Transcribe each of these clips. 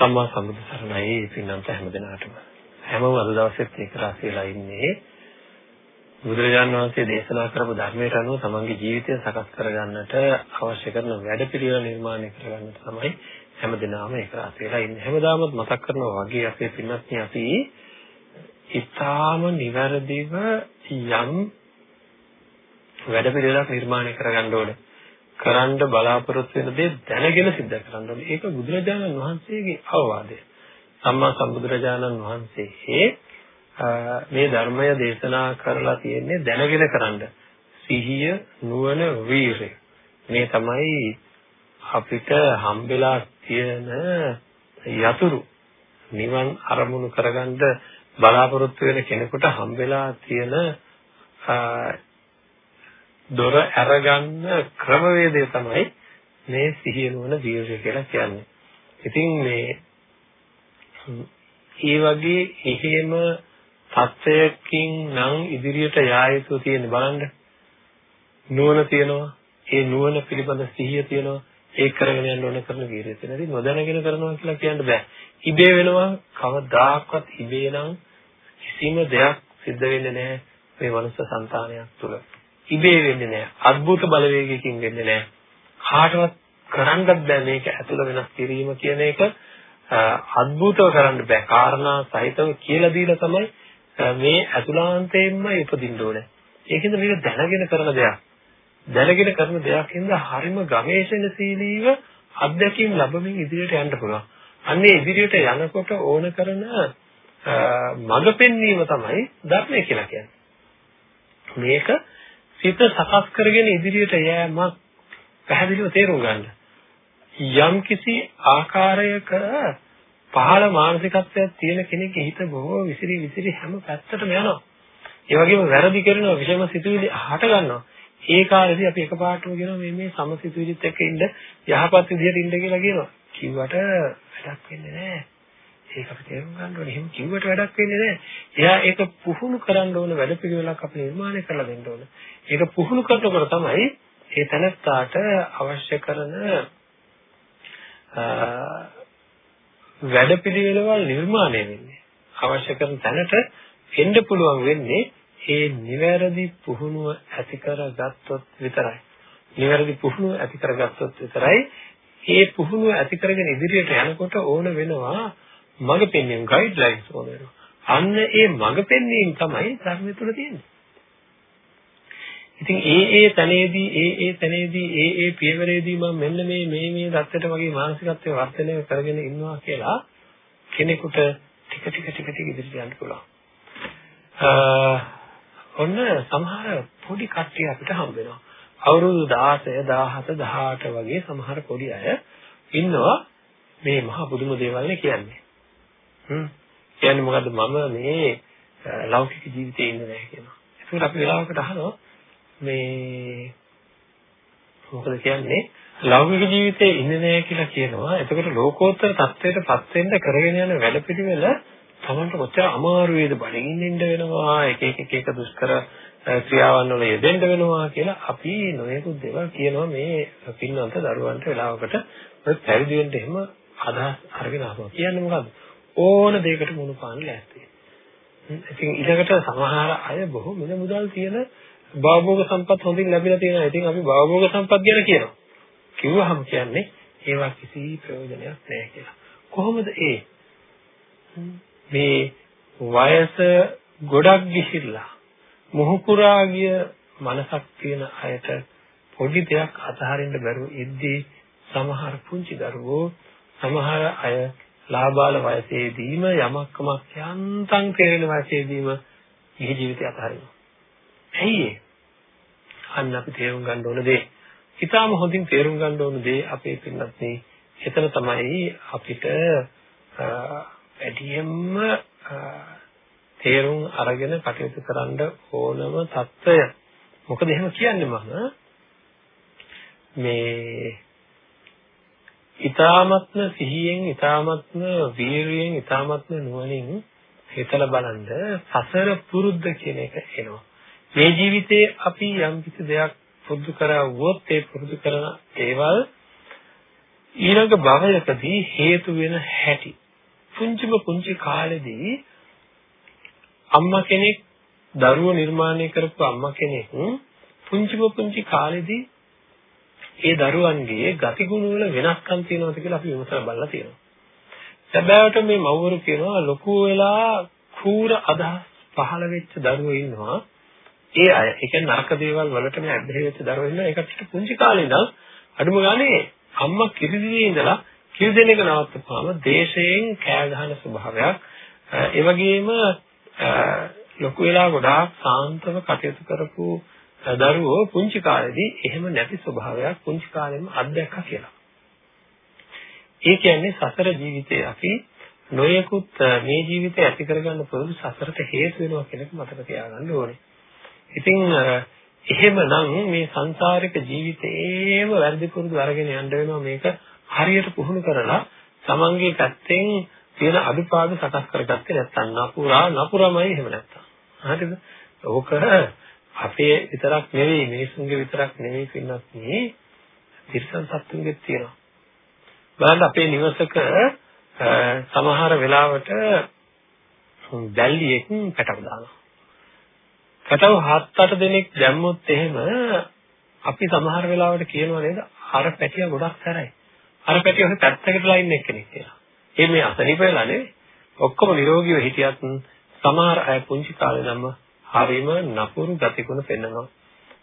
සම්මා සම්බුදු සරණයි පින්නන්ත හැමදෙනාටම. හැමෝම අද දවසෙත් එක රාශියලා ඉන්නේ බුදුරජාණන් වහන්සේ දේශනා කරපු ධර්මයට අනුව තමන්ගේ ජීවිතය සකස් කරගන්නට අවශ්‍ය කරන වැඩපිළිවෙල නිර්මාණය කරගන්නට තමයි හැමදෙනාම එක රාශියලා ඉන්නේ. හැමදාමත් මතක් කරනවා වගේ අපේ පින්නත්නි අපි ඊටාම නිවැරදිව යම් වැඩපිළිවෙලක් නිර්මාණය කරගන්න ඕනේ. කරන්න බලාපොරොත්තු වෙන දේ දැනගෙන සිද්ධ කරන්න ඕනේ. ඒක බුදුරජාණන් වහන්සේගේ අවවාදය. සම්මා සම්බුදුරජාණන් වහන්සේ මේ ධර්මය දේශනා කරලා තියෙන්නේ දැනගෙන කරන්න. සිහිය, නුවණ, වීරය. මේ තමයි අපිට හම්බෙලා තියෙන යතුරු නිවන් අරමුණු කරගන්න බලාපොරොත්තු වෙන කෙනෙකුට හම්බෙලා තියෙන දොර අරගන්න ක්‍රමවේදය තමයි මේ සිහිය නුවණ දීර්ඝ කියලා කියන්නේ. ඉතින් මේ ඒ වගේ එහෙම තත්වයකින් නම් ඉදිරියට යා යුතු තියෙන බලන්න. නුවණ තියෙනවා. ඒ නුවණ පිළිබඳ සිහිය තියෙනවා. ඒක කරගෙන යන්න ඕන කරන වීරිය තියෙනවා. ඉතින් නොදැනගෙන කරනවා කියලා කියන්න බෑ. ඉබේ වෙනවා කවදාකවත් ඉබේ නම් කිසිම දෙයක් සිද්ධ වෙන්නේ නැහැ මේ මනුස්ස సంతානයක් තුළ. ඉබේ වෙන්නේ නැහැ. අద్భుත බලවේගයකින් වෙන්නේ නැහැ. කාටවත් කරන්නත් බෑ මේක ඇතුළ වෙනස් කිරීම කියන එක අద్భుතව කරන්න බෑ. කාරණා සහිතව කියලා දීලා තමයි මේ ඇතුළාන්තයෙන්ම උපදින්න ඕනේ. ඒකෙන්ද මේක දැනගෙන කරන දෙයක්. දැනගෙන කරන දෙයක් හින්දා හරිම ගවේෂණශීලීව අධ්‍යක්ීම් ලැබමින් ඉදිරියට යන්න පුළුවන්. අන්නේ ඉදිරියට යනකොට ඕන කරන මඟ පෙන්වීම තමයි ධර්මය කියලා කියන්නේ. මේක සිත සකස් කරගෙන ඉදිරියට යෑමක් පැහැදිලිව තේරුම් ගන්න. යම් කිසි ආකාරයක පහළ මානසිකත්වයක් තියෙන කෙනෙක්ගේ හිත බොහෝ විසිරි විසිරි හැම පැත්තටම යනවා. ඒ වගේම වැරදි කරනවා විෂම සිතුවිලි හට ගන්නවා. ඒ කාලෙදී අපි එකපාරටම කියනවා මේ මේ සමසිතුවිලිත් එක්ක ඉන්න යහපත් විදිහට ඉන්න කියලා කියනවා. කිව්වට වැඩක් වෙන්නේ නැහැ. ඒක අපි තේරුම් ගන්න ඕනේ. එහෙම කිව්වට වැඩක් වෙන්නේ නැහැ. එයා ඒක පුහුණු කරන්න ඕන වැඩපිළිවෙලක් අපි නිර්මාණය කරලා දෙන්න ඕන. ඒක පුහුණු කරනකොට තමයි ඒ තැනත්තාට අවශ්‍ය කරන වැඩපිළිවෙලවල් නිර්මාණය වෙන්නේ. අවශ්‍ය කරන තැනට එන්න පුළුවන් වෙන්නේ ඒ නිවැරදි පුහුණුව ඇති කරගත්තොත් විතරයි. නිවැරදි පුහුණුව ඇති කරගත්තොත් විතරයි ඒ පුහුණුව ඇති කරගෙන ඉදිරියට යනකොට ඕන වෙනවා මඟ පෙන්වීම ගයිඩ්ලයින්ස් ඕන වෙනවා. අන්න ඒ මඟ පෙන්වීම තමයි ධර්මය තුල තියෙන්නේ. ඉතින් ඒ ඒ තැනේදී ඒ ඒ තැනේදී ඒ ඒ පියවරේදී මම මෙන්න මේ මේ මේ தත්තට වගේ මානසිකත්වයේ වර්ධනය කරගෙන ඉන්නවා කියලා කෙනෙකුට ටික ටික ටික ටික ඉදිරියට යන්න පුළුවන්. ඔන්න සමහර පොඩි කට්ටිය අපිට හම්බ වෙනවා. අවුරුදු 16, 17, 18 වගේ සමහර පොඩි අය ඉන්නවා මේ මහා පුදුම දේවල් නේ කියන්නේ. හ්ම්. කියන්නේ මොකද්ද මම මේ ලෞකික ජීවිතේ ඉන්නේ නැහැ කියනවා. ඒකට අපි වෙලාවකට අහනවා මේ මොකද කියන්නේ ලෞකික ජීවිතේ ඉන්නේ නැහැ කියලා කියනවා. එතකොට ලෝකෝත්තර தත්වයටපත් වෙන්න කරගෙන යන වැඩපිළිවෙල තමන්ට කොච්චර අමාරු වේද බඩගින්න ඉන්න වෙනවා. එක එක එක එක දුෂ්කර ක්‍රියාවන් වල යෙදෙන්න වෙනවා කියලා අපි නොයෙකුත් දේවල් කියනවා මේ පින්නන්ත දරුවන්ට වෙලාවකට ඔය පැවිදි වෙන්න එහෙම අදහස් අරගෙන ආවා. කියන්නේ මොකද්ද? ඕන දෙයකට මුණ පාන්න ලෑස්ති. ඉතින් ඊළඟට සමහර අය බොහෝ මිල මුදල් තියෙන භවභෝග සම්පත් හොඳින් ලැබිලා තියෙනවා. ඉතින් අපි භවභෝග සම්පත් ගැන කියනවා. කිව්වහම කියන්නේ ඒවා කිසි ප්‍රයෝජනයක් නැහැ කියලා. කොහොමද ඒ? මේ වයස ගොඩක් ගිහිල්ලා මොහුකුරා ගිය මනසක් තියෙන අයට පොඩි දෙයක් අතහරින්න බැරුව ඉද්දී සමහර පුංචි දරුවෝ සමහර අය ලාබාල වයසේදීම යමක්කමක් යන්තම් තේරෙන වයසේදීම මේ ජීවිතය අතහරිනවා. ඇයි ඒ? අන්න අපි තේරුම් ගන්න ඕන දේ. ඊටාම හොඳින් තේරුම් ගන්න ඕන දේ අපේ පින්නත් මේ එතන තමයි අපිට වැඩියෙන්ම තේරුම් අරගෙන කටයුතු කරන්න ඕනම தত্ত্বය. මොකද එහෙම කියන්නේ මම මේ ඊ타මත්ම සිහියෙන් ඊ타මත්ම වීරියෙන් ඊ타මත්ම නුවණින් හිතලා බලන්න සසර පුරුද්ද කියන එක එනවා. මේ ජීවිතේ අපි යම් කිසි දෙයක් පුරුදු කරා වුවොත් ඒ පුරුදු කරන ඒවල් ඊළඟ භවයකදී හේතු වෙන හැටි. පුංචිම පුංචි කාලෙදී අම්මා කෙනෙක් දරුවෝ නිර්මාණය කරපු අම්මා කෙනෙක් පුංචිම පුංචි කාලෙදී ඒ දරුවන්ගේ ගතිගුණ වල වෙනස්කම් තියෙනවද කියලා අපි විමසලා බලලා තියෙනවා. සැබෑවට මේ මව්වරු කියනවා ලොකු වෙලා කූර අදහස් පහළ වෙච්ච දරුවෝ ඉන්නවා. ඒ අය ඒ කියන්නේ නරක දේවල් වලට මේ ඇබ්බැහි වෙච්ච දරුවෝ ඉන්නවා. ඒකට පුංචි කාලේ ඉඳන් අඩුම ගානේ අම්මා කිරිදිවේ ඉඳලා කිරි දෙන එක නවත්තපුවාම දේශයෙන් කෑ ගහන ස්වභාවයක් ඒ වගේම ලොකු වෙලා ගොඩාක් සාන්තව කටයුතු කරපු දරුවෝ පුංචි කාලේදී එහෙම නැති ස්වභාවයක් පුංචි කාලෙම අත්දැක්කා කියලා. ඒ කියන්නේ සසර ජීවිතේ අපි නොයෙකුත් මේ ජීවිතය ඇති කරගන්න පුරුදු සසරට හේතු වෙනවා කියන එක මතක තියාගන්න ඕනේ. ඉතින් එහෙමනම් මේ සංසාරික ජීවිතේම වැඩි පුරුදු අරගෙන යන්න වෙනවා මේක හරියට පුහුණු කරලා තමන්ගේ පැත්තෙන් තියෙන අඩුපාඩු සකස් කරගත්තේ නැත්නම් නපුරා නපුරමයි එහෙම නැත්නම්. හරිද? ඕක අපේ විතරක් නෙවෙයි මිනිසුන්ගේ විතරක් නෙවෙයි පින්නත් මේ තිරසන් සත්තුන්ගෙත් තියෙනවා. බලන්න අපේ නිවසක සමහර වෙලාවට දැල්ලියෙක් පැටව දානවා. පැටව හත් අට දෙනෙක් දැම්මොත් එහෙම අපි සමහර වෙලාවට කියනවා නේද අර පැටිය ගොඩක් සැරයි. අර පැටිය ඔය පැත්තකටලා ඉන්න එක්කෙනෙක් කියලා. ඒ මේ අසනීප වෙලා නෙවෙයි. ඔක්කොම නිරෝගීව හිටියත් සමහර අය පුංචි කාලේ නම් හරීම නපුරු ගතිගුණ පෙන්වනවා.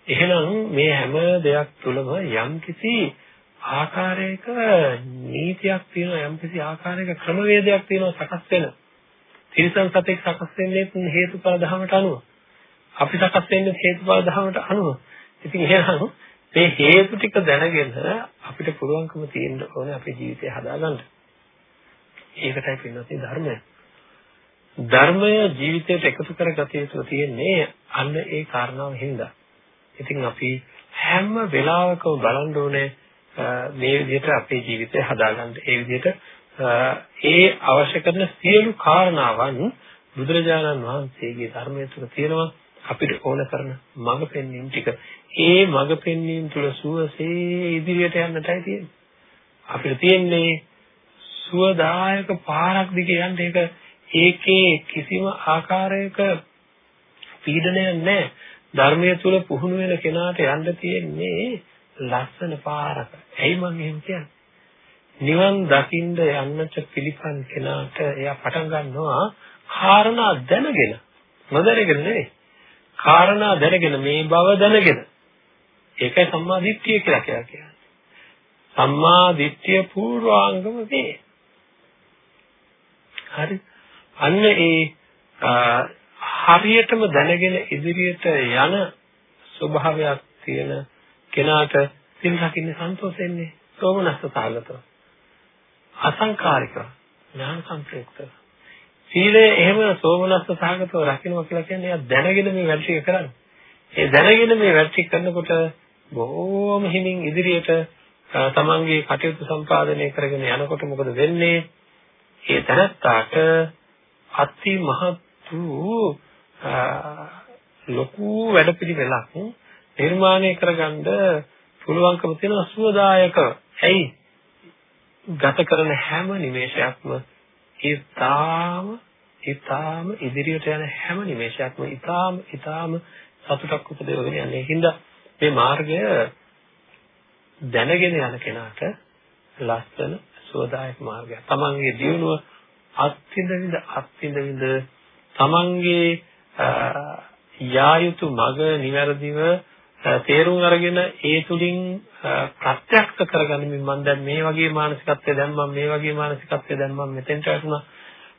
එහෙනම් මේ හැම දෙයක් තුළම යම්කිසි ආකාරයක නීතියක් තියෙනවා යම්කිසි ආකාරයක ක්‍රමවේදයක් තියෙනවා සකස් වෙන. තිරිසන් සතෙක් සකස් වෙන්නේ හේතුඵල ධමයට අනුව. අපි සකස් වෙන්නේ හේතුඵල ධමයට අනුව. ඉතින් එහෙනම් මේ හේතු ටික දැනගෙන අපිට පුළුවන්කම තියෙන්න ඕනේ අපේ ජීවිතය හදාගන්න. ඒකටයි පින්නොත් ධර්මය. ධර්මය ජීවිතයට එකතු කරගත යුතු තියෙන්නේ අන්න ඒ කාරණාව හින්දා. ඉතින් අපි හැම වෙලාවකම බලන්න ඕනේ මේ විදිහට අපේ ජීවිතය හදාගන්න. ඒ විදිහට ඒ අවශ්‍ය කරන සියලු කාරණාවන් බුදුරජාණන් වහන්සේගේ ධර්මයේ තුල තියෙනවා. අපිට ඕන කරන මඟ පෙන්වීම ටික ඒ මඟ පෙන්වීම තුළ සුවසේ ඉදිරියට යන්නටයි තියෙන්නේ. අපිට තියෙන්නේ සුවදායක පාරක් දිගේ යන්න ඒක ඒකේ කිසිම ආකාරයක පීඩනයක් නැහැ. ධර්මයේ තුල පුහුණු වෙන කෙනාට යන්න තියෙන්නේ ලස්සන පාරක. ඇයි මම එහෙම කියන්නේ? නිවන් දකින්න යන්නට පිළිපන් කෙනාට එයා පටන් ගන්නවා කාරණා දැනගෙන. නොදැනගෙන නෙවෙයි. කාරණා දැනගෙන මේ බව දැනගෙන ඒකයි සම්මා දිට්ඨිය කියලා කියන්නේ. සම්මා දිට්ඨිය පූර්වාංගම වේ. හරි. අන්න ඒ හරියටම දැනගෙන ඉදිරියට යන ස්වභාවයක් තියෙන කෙනාට සිල් රකින්න සන්තෝෂෙන්නේ සෝමනස්ස සහගතව. අසංකාරිකව ඥාන සම්ප්‍රයුක්තව. සීලය එහෙම සෝමනස්ස සහගතව රකින්නවා කියලා කියන්නේ එයා දැනගෙන මේ වැඩ ටික කරන්නේ. ඒ දැනගෙන මේ වැඩ ටික කරනකොට බොහෝම හිමින් ඉදිරියට තමන්ගේ කටයුතු සම්පාදනය කරගෙන යනකොට මොකද වෙන්නේ? ඒ තනත්තාට අති මහත් වූ ලොකු වැඩපිළිවෙලක් නිර්මාණය කරගන්න පුළුවන්කම තියෙන සුවදායක. ඇයි? ගත කරන හැම නිමේෂයක්ම ඊතාම ඊතාම ඉදිරියට යන හැම නිමේෂයක්ම ඊතාම ඊතාම සතුටක් උපදවගෙන යන්නේ. හින්දා මේ මාර්ගය දැනගෙන යන කෙනාට ලස්සන සෝදායක මාර්ගයක්. තමන්ගේ දියුණුව අත්විඳ විඳ අත්විඳ විඳ තමන්ගේ යා යුතු මඟ නිවැරදිව තේරුම් අරගෙන ඒ තුලින් ප්‍රත්‍යක්ෂ කරගනිමින් මම දැන් මේ වගේ මානසිකත්වය දැන් මම මේ වගේ මානසිකත්වය දැන් මම මෙතෙන්ට වැටුණා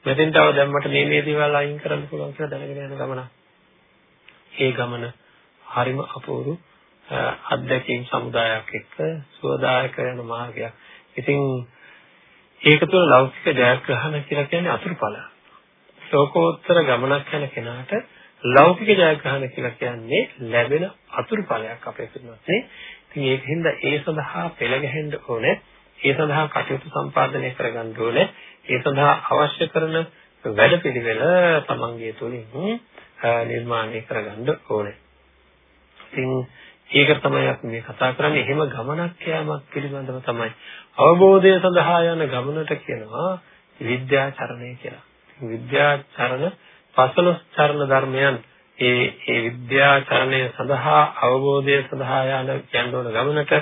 මෙතෙන්ට ආව දැන් මට මේ මේ දේවල් අයින් කරන්න පුළුවන් කියලා දැනගෙන යන ගමන. ඒ ගමන හරිම අපූර්ව අත්දැකීම් සමුදායක් එක්ක සුවදායක වෙන මාර්ගයක්. ඉතින් ඒක තුළ ලෞකික ජයග්‍රහණ කියලා කියන්නේ අතුරුඵල. ශෝකෝත්තර ගමනක් යන කෙනාට ලෞකික ජයග්‍රහණ කියලා කියන්නේ ලැබෙන අතුරුඵලයක් අපේ පිටුමත්නේ. ඉතින් ඒකින්ද ඒ සඳහා පෙළ ගැහෙන්න ඕනේ. ඒ සඳහා කටයුතු සම්පාදනය කරගන්න ඕනේ. ඒ සඳහා අවශ්‍ය කරන වැඩපිළිවෙල තමන්ගේ තුලින් නිර්මාණය කරගන්න ඕනේ. ඉතින් ඒක තමයි අපි මේ කතා කරන්නේ. එහෙම ගමනක් යාමක් පිළිබඳව තමයි අවබෝධය සඳහා යන ගමනට කියනවා විද්‍යාචරණය කියලා. විද්‍යාචරණ පසළොස් චරණ ධර්මයන් ඒ ඒ විද්‍යාචරණය සඳහා අවබෝධය සඳහා යන යන්න ඕන ගමනට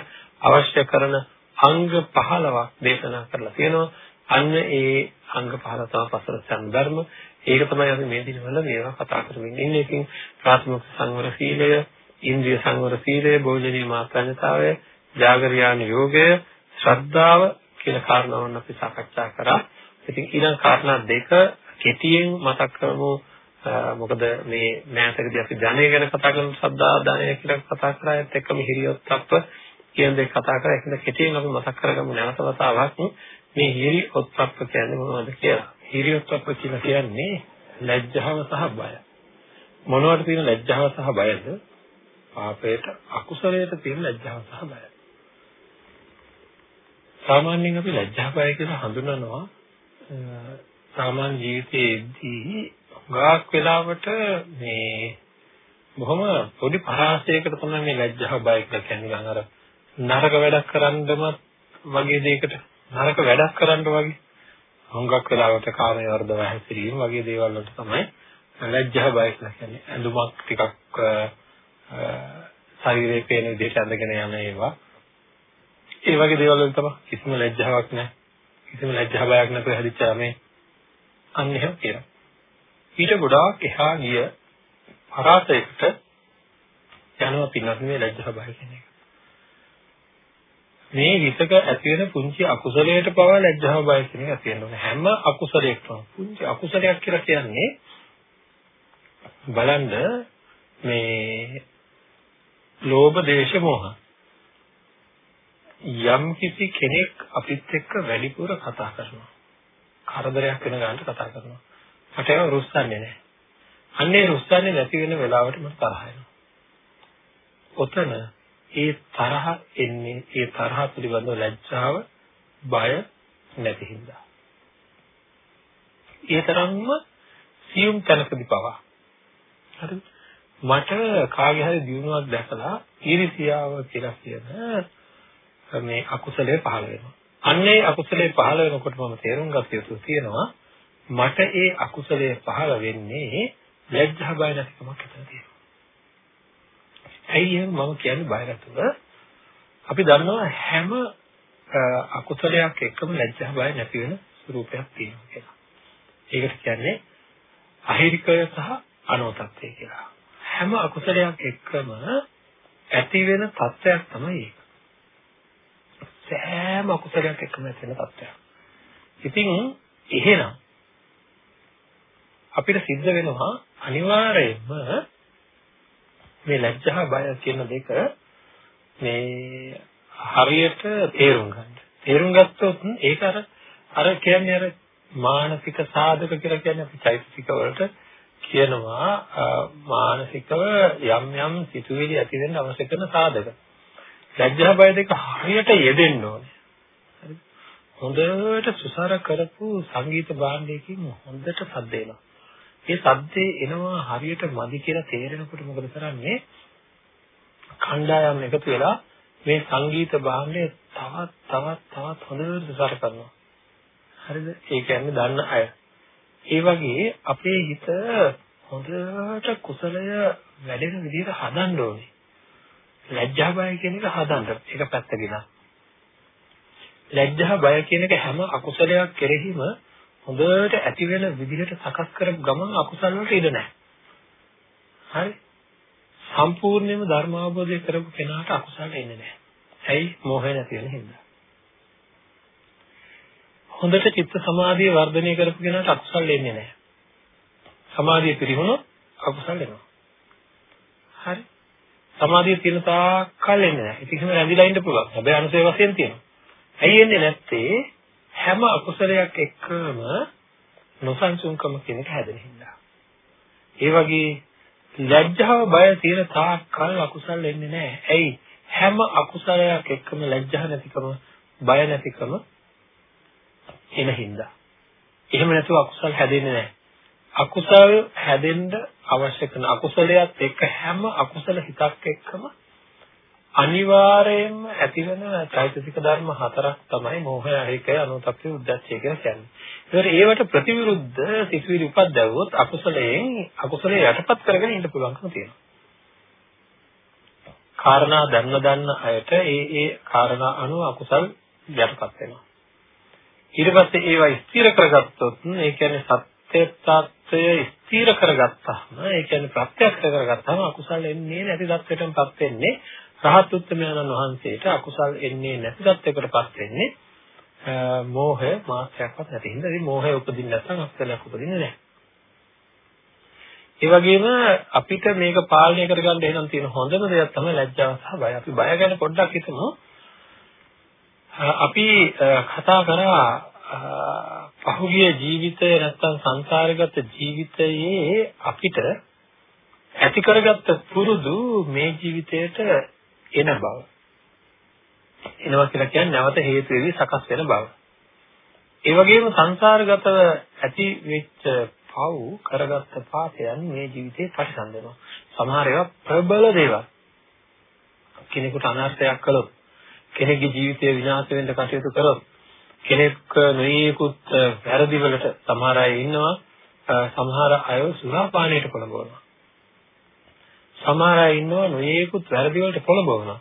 අවශ්‍ය කරන අංග 15ක් දේශනා කරලා තියෙනවා. අන්න ඒ අංග 15 තමයි පසළොස් චරණ ධර්ම. ඒක තමයි අපි මේ දිනවල මේවා කතා කරමින් ඉන්නේ. ඉතින් ප්‍රාථමික සංවර සීලය, ඉන්ද්‍රිය සංවර සීලය, භෝජනීය මාත්‍රාඥතාවය, ජාගරියාන යෝගය, ශ්‍රද්ධාව කියන කාරණාවන් අපි සාකච්ඡා කරා. ඉතින් ඊළඟ කාරණා දෙක කෙටියෙන් මතක් කරමු. මොකද මේ මෑතකදී අපි ධනය ගැන කතා කරන ශ්‍රද්ධා ධනය කියලා කතා කරා. ඒත් එක්කම හිරියොත්ප්ප කියන දේ කතා කරා. ඒකද කෙටියෙන් අපි මතක් කරගමු නැවත වතාවක් මේ හිරියොත්ප්ප කියන්නේ මොනවද කියලා. හිරියොත්ප්ප කියලා කියන්නේ ලැජ්ජාව සහ බය. මොනවට තියෙන ලැජ්ජාව සහ බයද? පාපයට අකුසලයට තියෙන ලැජ්ජාව සහ බය. සාමාන්‍යයෙන් අපි ලැජ්ජා බය කියලා හඳුනනවා සාමාන්‍ය ජීවිතයේදී ගාක් වෙලාවට මේ බොහොම පොඩි පරාසයකට තමයි මේ ලැජ්ජා බය කියලා කියන්නේ. අර නරක වැඩක් කරන්නම වගේ දෙයකට නරක වැඩක් කරන්න වගේ හුඟක් වෙලාවට කාමයේ වර්ධව හැසිරීම වගේ දේවල් වලට තමයි ලැජ්ජා බය කියලා කියන්නේ. ඇඳුමක් ටිකක් ශරීරයේ පේන විදිහට ඇඳගෙන යන ඒවා ඒ වගේ දේවල් වල තමයි කිසිම ලැජ්ජාවක් නැහැ. කිසිම ලැජ්ජා බයක් නැතුව හැදිච්ච මේ අන්න එහෙම කියනවා. ඊට ගොඩාක් එහා ගිය පරාසයකට යනවා පින්නත් මේ ලැජ්ජා බය කියන එක. මේ හිතක ඇති වෙන පුංචි අකුසලයට පවා ලැජ්ජාව බය කියන එක ඇති වෙනවා. හැම අකුසලයකටම පුංචි අකුසලයක් කියලා කියන්නේ බලන්න මේ ලෝභ දේශ මොහ යම් කිසි කෙනෙක් අපිත් එක්ක වැඩිපුර කතා කරනවා. කරදරයක් වෙන ගන්නට කතා කරනවා. මට ඒක රුස්සන්නේ නැහැ. අන්නේ රුස්සන්නේ නැති වෙන වෙලාවට මට තරහ එනවා. ඔතන ඒ තරහ එන්නේ ඒ තරහ පිළිබඳව ලැජ්ජාව, බය නැති හින්දා. ඒ තරම්ම සියුම් තැනකදී පවා. හරිද? මට කාගේ හරි දිනුවක් දැකලා ඊර්ෂියාව කියලා කියන මේ අකුසලයේ පහළ වෙනවා. අන්නේ අකුසලයේ පහළ වෙනකොට මම තේරුම් ගත යුතු තියෙනවා මට ඒ අකුසලයේ පහළ වෙන්නේ ලැජ්ජා බය නැතිකමක් හිතන තියෙනවා. ඇයි මම කියන්නේ බය නැතුව අපි දන්නවා හැම අකුසලයක් එක්කම ලැජ්ජා බය නැති වෙන ස්වරූපයක් තියෙනවා කියලා. ඒකට කියන්නේ අහිරිකය සහ අනෝතත්වය කියලා. හැම අකුසලයක් එක්කම ඇති වෙන තත්ත්වයක් තමයි ඒක. සෑම අකුසලයක් එක්කම ඇති වෙන තත්ත්වයක්. ඉතින් එහෙනම් අපිට සිද්ධ වෙනවා අනිවාර්යයෙන්ම මේ ලැජ්ජා බය කියන දෙක මේ හරියට තේරුම් ගන්න. තේරුම් ගත්තොත් ඒක අර අර කියන්නේ අර මානසික සාධක කියලා කියන්නේ අපි චෛතසික වලට කියනවා මානසිකව යම් යම් සිතුවිලි ඇති වෙන්න අවශ්‍ය කරන සාධක. ලැජ්ජා බය දෙක හරියට යෙදෙන්න ඕනේ. හරි. හොඳට සුසර කරපු සංගීත භාණ්ඩයකින් හොඳට සද්ද එනවා. ඒ සද්දේ එනවා හරියට මදි කියලා තේරෙනකොට මොකද කරන්නේ? කණ්ඩායම් එකතු වෙලා මේ සංගීත භාණ්ඩය තවත් තවත් තවත් හොඳට සුසර කරනවා. හරිද? ඒ කියන්නේ දන්න අය. ඒ වගේ අපේ හිත හොඳට කුසලය වැඩෙන විදිහට හදන්න ඕනේ. ලැජ්ජා බය කියන එක හදන්න. ඒක පැත්තකින්. ලැජ්ජා බය කියන එක හැම අකුසලයක් කෙරෙහිම හොඳට ඇති වෙන විදිහට සකස් කරපු ගමන් අකුසල වලට ඉඩ නැහැ. හරි? සම්පූර්ණයෙන්ම ධර්ම අවබෝධය කරපු කෙනාට අකුසල එන්නේ නැහැ. ඇයි? මෝහය නැති වෙන හින්දා. හොඳට චිත්ත සමාධිය වර්ධනය කරපු කෙනාට අකුසල එන්නේ නැහැ. සමාධිය පිරිහුණොත් අකුසල එනවා. හරි? සමාධිය තියෙන තාක් කල් එන්නේ නැහැ. ඉතින් එහෙම රැඳිලා ඉන්න පුළුවන්. හැබැයි අනුසය වශයෙන් තියෙනවා. ඇයි එන්නේ නැත්තේ? හැම අකුසලයක් එක්කම නොසන්සුන්කම කියන එක හැදෙන හින්දා. ඒ වගේ ලැජ්ජාව බය තියෙන තාක් කල් අකුසල් එන්නේ නැහැ. ඇයි? හැම අකුසලයක් එක්කම ලැජ්ජා නැතිකම බය නැතිකම එන හින්දා. එහෙම නැතුව අකුසල් හැදෙන්නේ නැහැ. අකුසල් හැදෙන්න අවශ්‍ය කරන අකුසලයක් එක්ක හැම අකුසල හිතක් එක්කම අනිවාර්යයෙන්ම ඇතිවන චෛතසික ධර්ම හතරක් තමයි මෝහය, අහිකය, අනුතප්පේ, උද්දච්චය කියලා කියන්නේ. ඒකට ඒවට ප්‍රතිවිරුද්ධ සිතුවිලි උපද්දවුවොත් අකුසලයෙන් අකුසලයේ යටපත් කරගෙන ඉන්න පුළුවන්කම තියෙනවා. කාරණා දන්න දන්න අයට ඒ ඒ කාරණා අනුව අකුසල් යටපත් වෙනවා. ඊට පස්සේ ඒවා ස්ථිර කරගත්තොත් ඒ කියන්නේ සත්‍ය tattය ස්ථිර කරගත්තාම ඒ කියන්නේ ප්‍රත්‍යක්ෂ කරගත්තාම අකුසල් එන්නේ නැති தත්වයටමපත් වෙන්නේ රහත් උත්තමයන්න් වහන්සේට අකුසල් එන්නේ නැති தත්වයකටපත් වෙන්නේ මෝහය මාත්‍රයක්වත් නැති හින්දා ඉතින් මෝහය උපදින්න නැත්නම් අකුසලයක් උපදින්නේ නැහැ. ඒ වගේම අපිට මේක පාලනය කරගන්න එහෙනම් තියෙන හොඳම දෙයක් තමයි ලැජ්ජාව සහ බය. අපි බය ගැන පොඩ්ඩක් හිතමු. අපි කතා කරා පහුගිය ජීවිතය නැත්තම් සංසාරගත ජීවිතයේ අපිට ඇති කරගත්ත පුරුදු මේ ජීවිතයට එන බව. එනවා කියලා කියන්නේ නැවත හේතු වෙවි සකස් වෙන බව. ඒ වගේම සංසාරගතව ඇති වෙච්ච පව් කරගත්ත පාපයන් මේ ජීවිතේ පරිසම් වෙනවා. සමහර ඒවා ප්‍රබල දේවල්. කෙනෙකුට අනර්ථයක් කළොත්, කෙනෙකුගේ ජීවිතය විනාශ වෙන්න කටයුතු කරොත්, කෙනෙක් නොයේකුත් වැරදි වලට සමහර අය ඉන්නවා. සමහර අය සුරාපානයට පොළඹවනවා. සමහර අය ඉන්නවා නොයේකුත් වැරදි වලට පොළඹවනවා.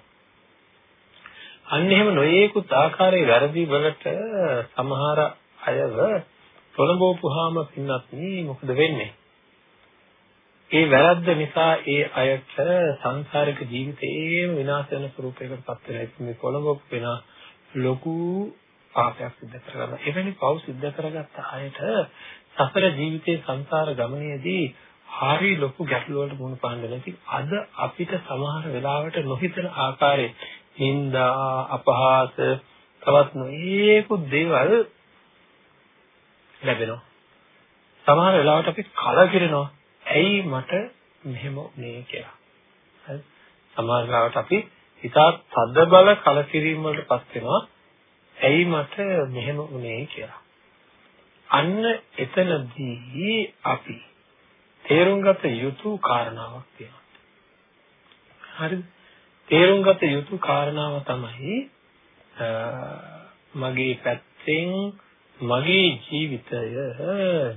අන්න එහෙම නොයේකුත් ආකාරයේ වැරදි වලට සමහර අයව පොළඹවපුවාම පින්නත් මොකද වෙන්නේ? ඒ වැරද්ද නිසා ඒ අයට සංසාරික ජීවිතේම විනාශ වෙන ස්වරූපයකටපත් වෙලා මේ පොළඹවපු වෙන ලොකු පාපයක් සිද්ධ කරගන්න. එවැනි පව් සිද්ධ කරගත්ත අයට සසර ජීවිතේ සංසාර ගමනේදී හරි ලොකු ගැටලු වලට මුහුණ පාන්න නැති අද අපිට සමහර වෙලාවට නොහිතන ආකාරයේ නිന്ദා අපහාස තවත් නොයේකුත් දේවල් ලැබෙනවා. සමහර වෙලාවට අපි කලකිරෙනවා. ඇයි මට මෙහෙම උනේ කියලා. හරි. සමහර වෙලාවට අපි හිතා තද බල කලකිරීම වලටපත් වෙනවා. ඇයි මට මෙහෙම උනේ කියලා. අන්න එතනදී අපි තේරුම් ගත යුතු කාරණාවක් තියෙනවා. හරිද? තේරුම් ගත යුතු කාරණාව තමයි මගේ පැත්තෙන් මගේ ජීවිතය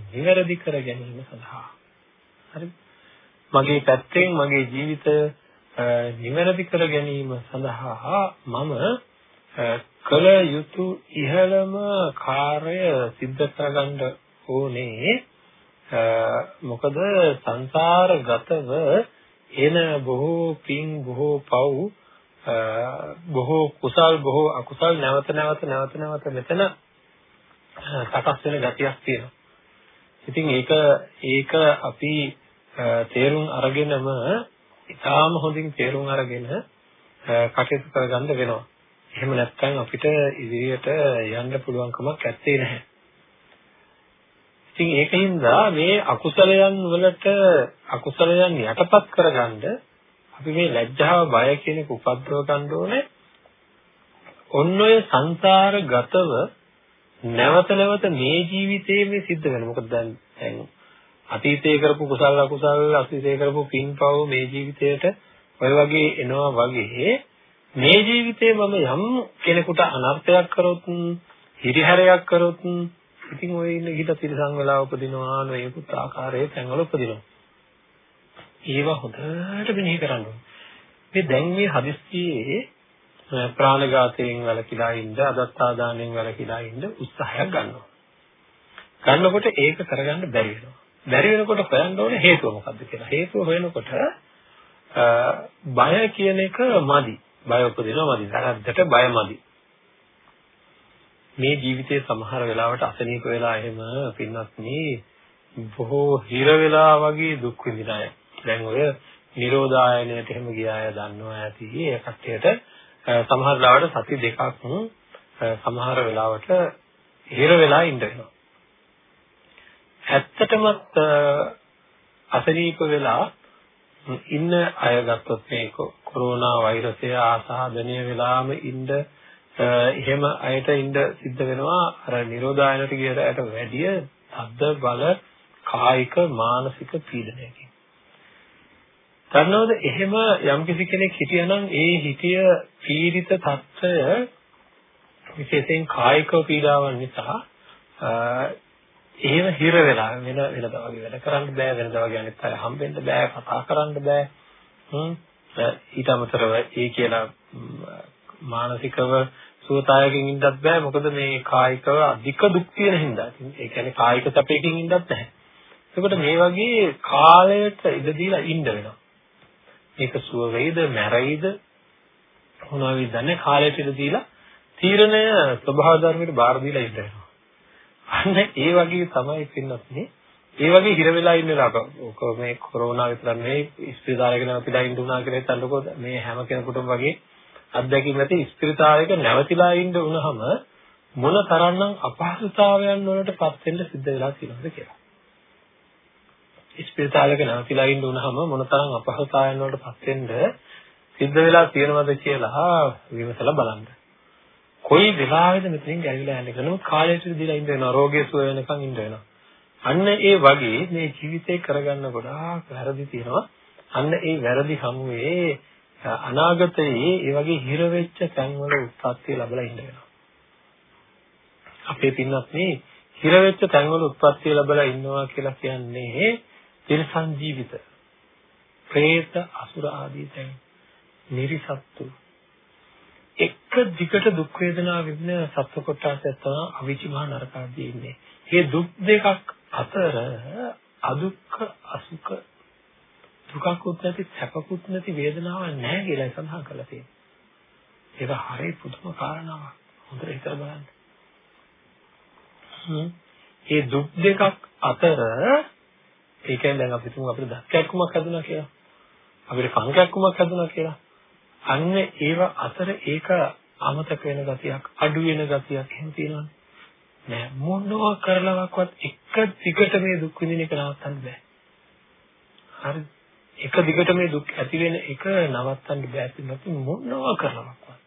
නිවැරදි කර ගැනීම සඳහා හරි මගේ පැත්තෙන් මගේ ජීවිතය නිවැරදි කර ගැනීම සඳහා මම කළ යුතු ඉහළම කාර්ය සිද්ධ කරගන්න ඕනේ මොකද සංසාරගතව එන බොහෝ පින් බොහෝ පව් බොහෝ කුසල් බොහෝ අකුසල් නැවත නැවත නැවත නැවත මෙතන සකස් වෙන ගතියක් තියෙනවා. ඉතින් ඒක ඒක අපි තේරුම් අරගෙනම ඉතාලම හොඳින් තේරුම් අරගෙන කටයුතු කරගන්න වෙනවා. එහෙම නැත්නම් අපිට ඉදිරියට යන්න පුළුවන් කමක් නැත්තේ නැහැ. ඉතින් ඒකින්ද මේ අකුසලයන් වලට අකුසලයන් යටපත් කරගන්න අපි මේ ලැජ්ජාව බය කියන එක උපද්දව ගන්න ඕනේ. ඔන්න ඔය සංසාරගතව නැවත නැවත මේ ජීවිතයේ මේ සිද්ධ වෙන. මොකද දැන් දැන් අතීතයේ කරපු කුසල අකුසල අතීතයේ කරපු පින්පව් මේ ජීවිතයට ඔය වගේ එනවා වගේ මේ ජීවිතේ මම යම් කෙනෙකුට අනර්ථයක් කරොත් හිරිහැරයක් කරොත් ඉතින් ඔය ඉන්න ගිහින් තිරසං වෙලා උපදිනවා නොයෙකුත් ආකාරයේ තැන්වල උපදිනවා. ඒවා හොඳට මෙනෙහි කරන්න ඕනේ. මේ දැන් මේ හදිස්සියේ ප්‍රාණඝාතයෙන් වැළකීලා ඉන්න, අදත්තාදානයෙන් වැළකීලා ඉන්න උත්සාහයක් ගන්නවා. ගන්නකොට ඒක කරගන්න බැරි වෙනවා. බැරි වෙනකොට හොයන්න ඕනේ හේතුව මොකද්ද කියලා. හේතුව හොයනකොට බය කියන එක මදි. බය උපදිනවා මදි. තරද්දට බය මදි. මේ ජීවිතයේ සමහර වෙලාවට අසනීප වෙලා එහෙම පින්නත් මේ බොහෝ හිර වෙලා වගේ දුක් විඳින අය. දැන් ඔය නිරෝධායනයට එහෙම ගිය අය දන්නවා ඇති. ඒ කට්ටියට සමහර වෙලාවට සති දෙකක් සමහර වෙලාවට හිර වෙලා ඉන්න වෙනවා. ඇත්තටම අසනීප වෙලා ඉන්න අය ගත්තොත් මේ කොරෝනා වෛරසය ආසාදනය වෙලාම ඉන්න එහෙම අයට ඉන්න සිද්ධ වෙනවා අර නිරෝධායනට ගියට අයට වැඩිය තද්ද බල කායික මානසික පීඩනයකින්. තරනෝද එහෙම යම්කිසි කෙනෙක් හිටියනම් ඒ හිතිය පීඩිත తত্ত্বය විශේෂයෙන් කායික පීඩාවන් නිසා එහෙම හිර වෙලා වෙන වෙනදා වගේ වැඩ කරන්න බෑ වෙනදා වගේ අනිත් අය හම්බෙන්න බෑ කතා කරන්න බෑ හ්ම් ඊට අමතරව ඒ කියලා මානසිකව සුවතාවකින් ඉන්නත් බෑ මොකද මේ කායිකව අධික දුක් තියෙන හින්දා. ඒ කියන්නේ කායික සැපයකින් ඉන්නත් නැහැ. එතකොට මේ වගේ කාලයට ඉඩ දීලා ඉන්න වෙනවා. මේක සුව වෙයිද මැරෙයිද මොනවද දන්නේ කාලයට ඉඳ දීලා තීරණය ස්වභාව ධර්මයට බාර දීලා ඉන්න වෙනවා. අන්න ඒ වගේ තමයි පින්නත් නේ. ඒ වගේ හිර වෙලා ඉන්න වෙලාවක ඔක මේ කොරෝනා විතර නෙවෙයි ඉස්පිරිතාලයක නැවතිලා ඉන්න උනා කියලා හිතන්නකෝ මේ හැම කෙනෙකුටම වගේ අත්දැකීම් නැති ඉස්පිරිතාලයක නැවතිලා ඉන්න උනහම මොන තරම්නම් අපහසුතාවයන් වලටපත් වෙන්න සිද්ධ වෙලා තියෙනවද කියලා. ස්පිරිතාලයක නැවතිලා ඉන්න උනහම මොනතරම් අපහසුතාවයන් වලට පත් වෙන්න සිද්ධ වෙලා තියෙනවද කියලා විමසලා බලන්න. කොයි වෙලාවෙද මෙතනින් ගැවිලා යන්නේ කියලා නමුත් කාලයට දීලා ඉන්න වෙනවා රෝගය සුව වෙනකන් ඉන්න වෙනවා. අන්න ඒ වගේ මේ ජීවිතේ කරගන්න ගොඩාක් වැරදි තියෙනවා. අන්න ඒ වැරදි සමුවේ අනාගතයේ ඒ වගේ හිර වෙච්ච තැන්වල උත්පත්ති ලැබලා ඉන්න වෙනවා. අපේ පින්නත් මේ හිර වෙච්ච තැන්වල උත්පත්ති ලැබලා ඉන්නවා කියලා කියන්නේ තිරසන් ජීවිත. പ്രേත අසුර ආදී තැන් නිරිසත්තු එක දිගට දුක් වේදනා විඳින සත්ව කොටසක් තමයි අවිචි මහ නරකාදී ඉන්නේ. මේ දුක් දෙකක් අතර අදුක්ඛ අසුඛ දුකකුත් නැති සැපකුත් නැති වේදනාවක් නැහැ කියලා සඳහන් කරලා තියෙනවා. ඒක හරිය පුදුම කාරණාවක්. හොඳට හිතලා බලන්න. මේ දුක් දෙකක් අතර ඒ කියන්නේ දැන් අපි තුමු අපිට දත් කැක්කුමක් හදුනා කියලා. අපිට කන් කැක්කුමක් හදුනා කියලා. අන්න ඒව අතර ඒක අමතක වෙන ගතියක්, අඩු වෙන ගතියක් එහෙම තියෙනවනේ. නෑ මොනවා කරලවක්වත් එක දිගට මේ දුක් විඳින එක නවත්තන්න බෑ. හරිද? එක දිගට මේ දුක් ඇති වෙන එක නවත්තන්න බැහැ නැති මොනවා කරනවක්වත්.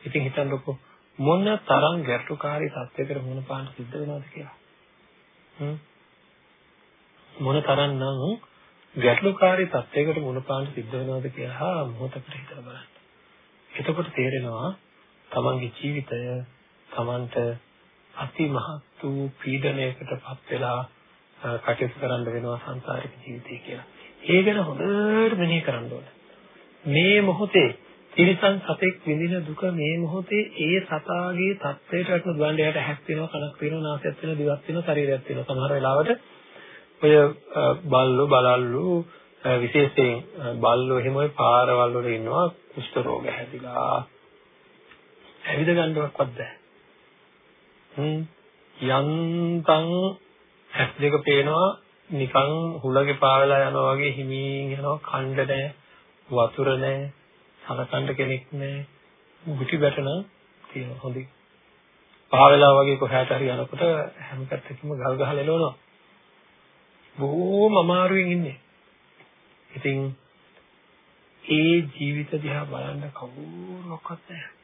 ඉතින් හිතන්නකෝ මොන තරම් ගැටුකාරී තත්යකට මුහුණ පාන්න සිද්ධ වෙනවද කියලා. හ්ම් මොන තරම්නම් ගැටලුකාරී තත්යකට මුහුණ පාන්න සිද්ධ වෙනවද කියලා මොහොතකට හිතලා බලන්න. එතකොට තේරෙනවා තමන්ගේ ජීවිතය තමන්ට අතිමහත් වූ පීඩනයකටපත් වෙලා කටයුතු කරන්න වෙනවා සංසාරික ජීවිතය කියලා. ඒ ගැන හොඳට මෙනෙහි කරන්න ඕනේ. මේ මොහොතේ තිරිසන් සතෙක් විඳින දුක මේ මොහොතේ ඒ සතාගේ තත්ත්වයට අනුව බලන්න යට හැක් වෙනවා කනක් වෙනවා නාසයක් වෙනවා දිවක් වෙනවා ශරීරයක් වෙනවා සමහර වෙලාවට ඔය බල්ලෝ බලල්ලු විශේෂයෙන් බල්ලෝ එහෙම ඔය පාරවල් වල ඉන්නවා කුෂ්ඨ රෝග හැදිලා. ඇවිද ගන්නවක්වත් බෑ. හ්ම්. යන්තම් ඇස් දෙක පේනවා නිකන් හුලගේ පාවෙලා යනවා වගේ හිමින් යනවා කණ්ඩ නැහැ වතුර නැහැ සලකන්න කෙනෙක් නැහැ ගුටි බැටනම් තියෙනවා හොඳයි පාවෙලා වගේ කොහාට හරි යනකොට හැම පැත්තකම ගල් ගහලා එළවනවා. බොහෝම අමාරුවෙන් ඉන්නේ ඉතින් ඒ ජීවිත දිහා බලන්න කවුරුවක්වත් නැහැ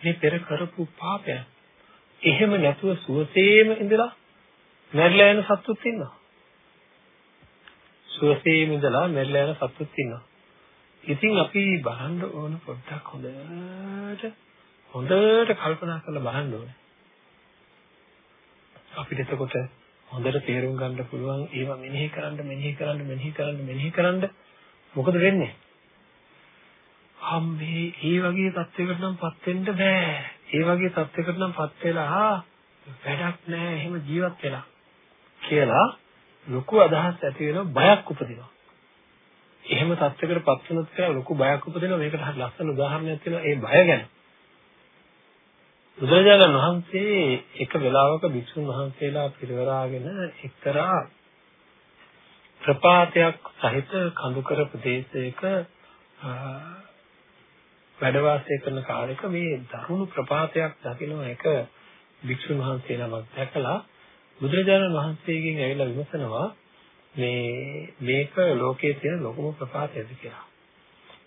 මේ පෙර කරපු පාපය එහෙම නැතුව සුවසේම ඉඳලා මැරිලා යන සත්තුත් ඉන්නවා. සුවසේම ඉඳලා මැරිලා යන සත්තුත් ඉන්නවා. ඉතින් අපි බලන්න ඕන පොඩ්ඩක් හොඳට හොඳට කල්පනා කරලා බලන්න ඕනේ. අපිට එතකොට හොඳට තේරුම් ගන්න පුළුවන් ඒවා මෙනෙහි කරන්න මෙනෙහි කරන්න මෙනෙහි කරන්න මෙනෙහි කරන්න මොකද වෙන්නේ? අම්මේ ඒ වගේ තත්යකට නම් පත් වෙන්න බෑ. ඒ වගේ තත්යකට නම් පත් වෙලා වැඩක් නෑ එහෙම ජීවත් වෙලා. කියලා ලොකු අදහස් ඇති වෙනවා බයක් උපදිනවා. එහෙම තත්යකට පත් වුණොත් කියලා ලොකු බයක් උපදිනවා මේකට හරි ලස්සන උදාහරණයක් තියෙනවා ඒ බය ගැන. බුදුරජාණන් වහන්සේ එක වෙලාවක භික්ෂුන් වහන්සේලා පිරිවරාගෙන එක්තරා ප්‍රපාතයක් සහිත කඳුකර ප්‍රදේශයක වැඩ වාසය කරන කාලෙක මේ දරුණු ප්‍රපාතයක් දකින්න එක භික්ෂුන් වහන්සේ නමක් දැකලා බුදුරජාණන් වහන්සේගෙන් ඇවිල්ලා විමසනවා මේ මේක ලෝකයේ තියෙන ලොකුම ප්‍රපාතයද කියලා.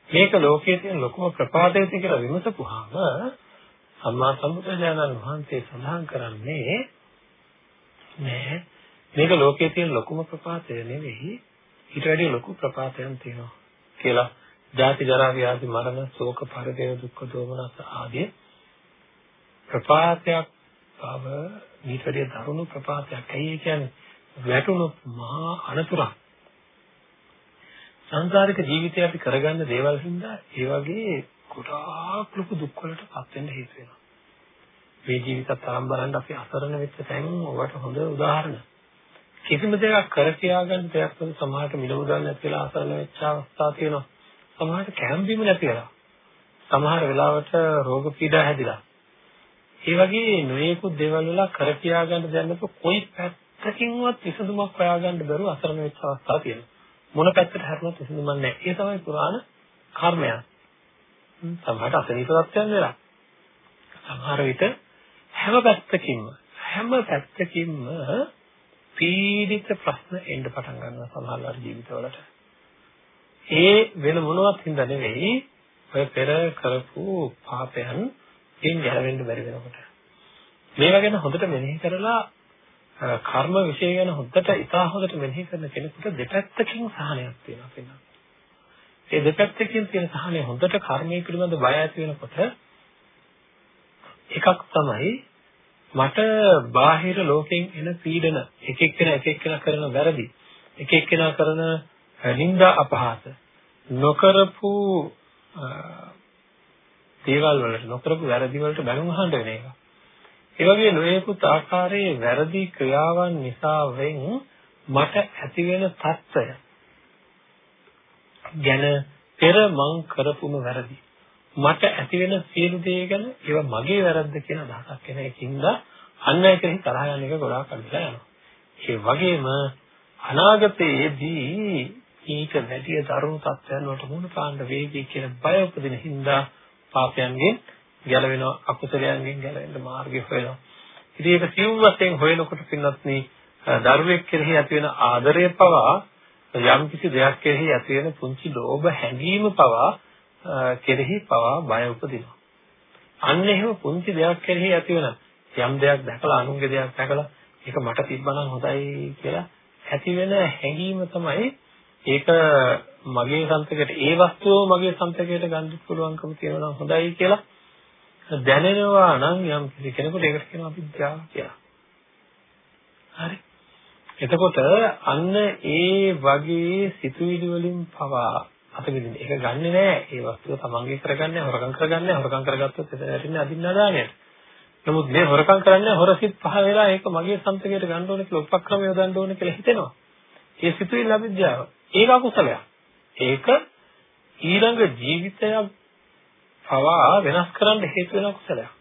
මේක ලෝකයේ තියෙන ලොකුම ප්‍රපාතයද කියලා විමසපුවාම සම්මා සම්බුදුරජාණන් වහන්සේ සඳහන් කරන්නේ නෑ මේක ලෝකයේ තියෙන ලොකුම ප්‍රපාතය නෙවෙයි ඊට වැඩිය ලොකු ප්‍රපාතයන් තියෙනවා කියලා ජාති ජරා ව්‍යාධි මරණ ශෝක පරිදේව දුක්ඛ දෝමනස ආදී ප්‍රපාතයක් බව ඊට වැඩිය දරුණු ප්‍රපාතයක්. ඇයි කියන්නේ වැටුණොත් මහා අනතුරක්. සංසාරික ජීවිතය අපි කරගන්න දේවල් හින්දා ඒ වගේ ගොඩාක් ලොකු දුක් වලට පත් වෙන්න හේතු වෙනවා. මේ ජීවිතත් තරම් බලන්න අපි අසරණ වෙච්ච තැන් ඔබට හොඳ උදාහරණ. කිසිම දෙයක් කර කියාගන්න දෙයක් වල සමහරට මිල මුදල් නැතිලා අසරණ වෙච්ච අවස්ථා තියෙනවා. සමහරට කැම්බිම නැතිලා. සමහර වෙලාවට රෝග පීඩා හැදිලා. ඒ වගේ නොයෙකුත් දේවල් වල කර කියාගන්න දෙයක් නැතුව කොයි පැත්තකින්වත් විසඳුමක් හොයාගන්න බැරුව අසරණ වෙච්ච අවස්ථා තියෙනවා. මොන පැත්තට හැරුණත් විසඳුමක් නැහැ. ඒ තමයි පුරාණ කර්මයන්. සමහරට අසනීප තත්ත්වයන් වෙලා. සමහර විට හැම පැත්තකින්ම හැම පැත්තකින්ම පීඩිත ප්‍රශ්න එන්න පටන් ගන්නවා සමහරවල් ජීවිතවලට. ඒ වෙන මොනවත් හින්දා නෙවෙයි ඔය පෙර කරපු පාපයන් ඉන් ගැලවෙන්න බැරි වෙනකොට. මේවා ගැන හොඳට මෙනෙහි කරලා කර්ම විශේෂ ගැන හොඳට ඉතා හොඳට මෙනෙහි කරන කෙනෙකුට දෙපැත්තකින් සහනයක් තියෙනවා පින්නම්. ඒ දෙපැත්තකින් තියෙන සහනය හොඳට කර්මයේ පිළිබඳ බය ඇති වෙනකොට එකක් තමයි මට බාහිර ලෝකෙන් එන පීඩන එක එක්කෙනා එක එක්කෙනා කරන වැරදි එක එක්කෙනා කරන නිന്ദා අපහාස නොකරපු දේවල් වලට නොකරපු වැරදි වලට බැනුම් අහන්න වෙන එක. ඒ වගේ නොයෙකුත් ආකාරයේ වැරදි ක්‍රියාවන් නිසා වෙන් මට ඇති වෙන තත්ත්වය ගැන පෙර මං කරපුම වැරදි. මට ඇති වෙන සියලු දේ ගැන ඒවා මගේ වැරද්ද කියන අදහසක් එන එකින්ද අන්න ඒ කෙනෙක් තරහ යන එක ගොඩාක් අඩුලා යනවා. ඒ වගේම අනාගතයේදී ඊට වැඩි දරුණු තත්ත්වයන් වලට මුහුණ පාන්න වේවි කියන බය උපදින හින්දා පාපයන්ගෙන් ගැලවෙනවා අකුසලයන්ගෙන් ගැලවෙන්න මාර්ගය හොයනවා. ඉතින් ඒක සිව් වශයෙන් හොයනකොට පින්නත් මේ දරුවෙක් කෙරෙහි ඇති වෙන ආදරය පවා යම් කිසි දෙයක් කෙරෙහි ඇති වෙන පුංචි ලෝභ හැඟීම පවා කෙරෙහි පවා බය උපදිනවා. අන්න එහෙම පුංචි දෙයක් කෙරෙහි ඇති වෙන යම් දෙයක් දැකලා අනුන්ගේ දෙයක් දැකලා ඒක මට තිබ්බනම් හොඳයි කියලා ඇති වෙන හැඟීම තමයි ඒක මගේ සම්පතකට ඒ වස්තුව මගේ සම්පතකට ගන්න පුළුවන්කම තියෙනවා නම් හොඳයි කියලා දැනෙනවා නම් යම් කිසි කෙනෙකුට ඒකට කියනවා අවිද්‍යාව කියලා. හරි. එතකොට අන්න ඒ වගේ සිතුවිලි වලින් පවා අතගින්න ඒක ගන්නෙ නෑ ඒ වස්තුව තමන්ගේ කරගන්නේ හොරකම් කරගන්නේ හොරකම් කරගත්තොත් එතන වැටෙන්නේ අදින්න අදානයට. නමුත් මේ හොරකම් කරන්නේ හොරසිට පහ වෙලා ඒක මගේ සම්පතකට ගන්න ඕන කියලා උපක්‍රම යොදන්න ඕන කියලා හිතෙනවා. ඒ සිතුවිලි අවිද්‍යාව. ඒක අකුසලයක්. ඒක ඊළඟ ජීවිතයක් පවා වෙනස් කරන්න හේතු වෙන කුසලයක්.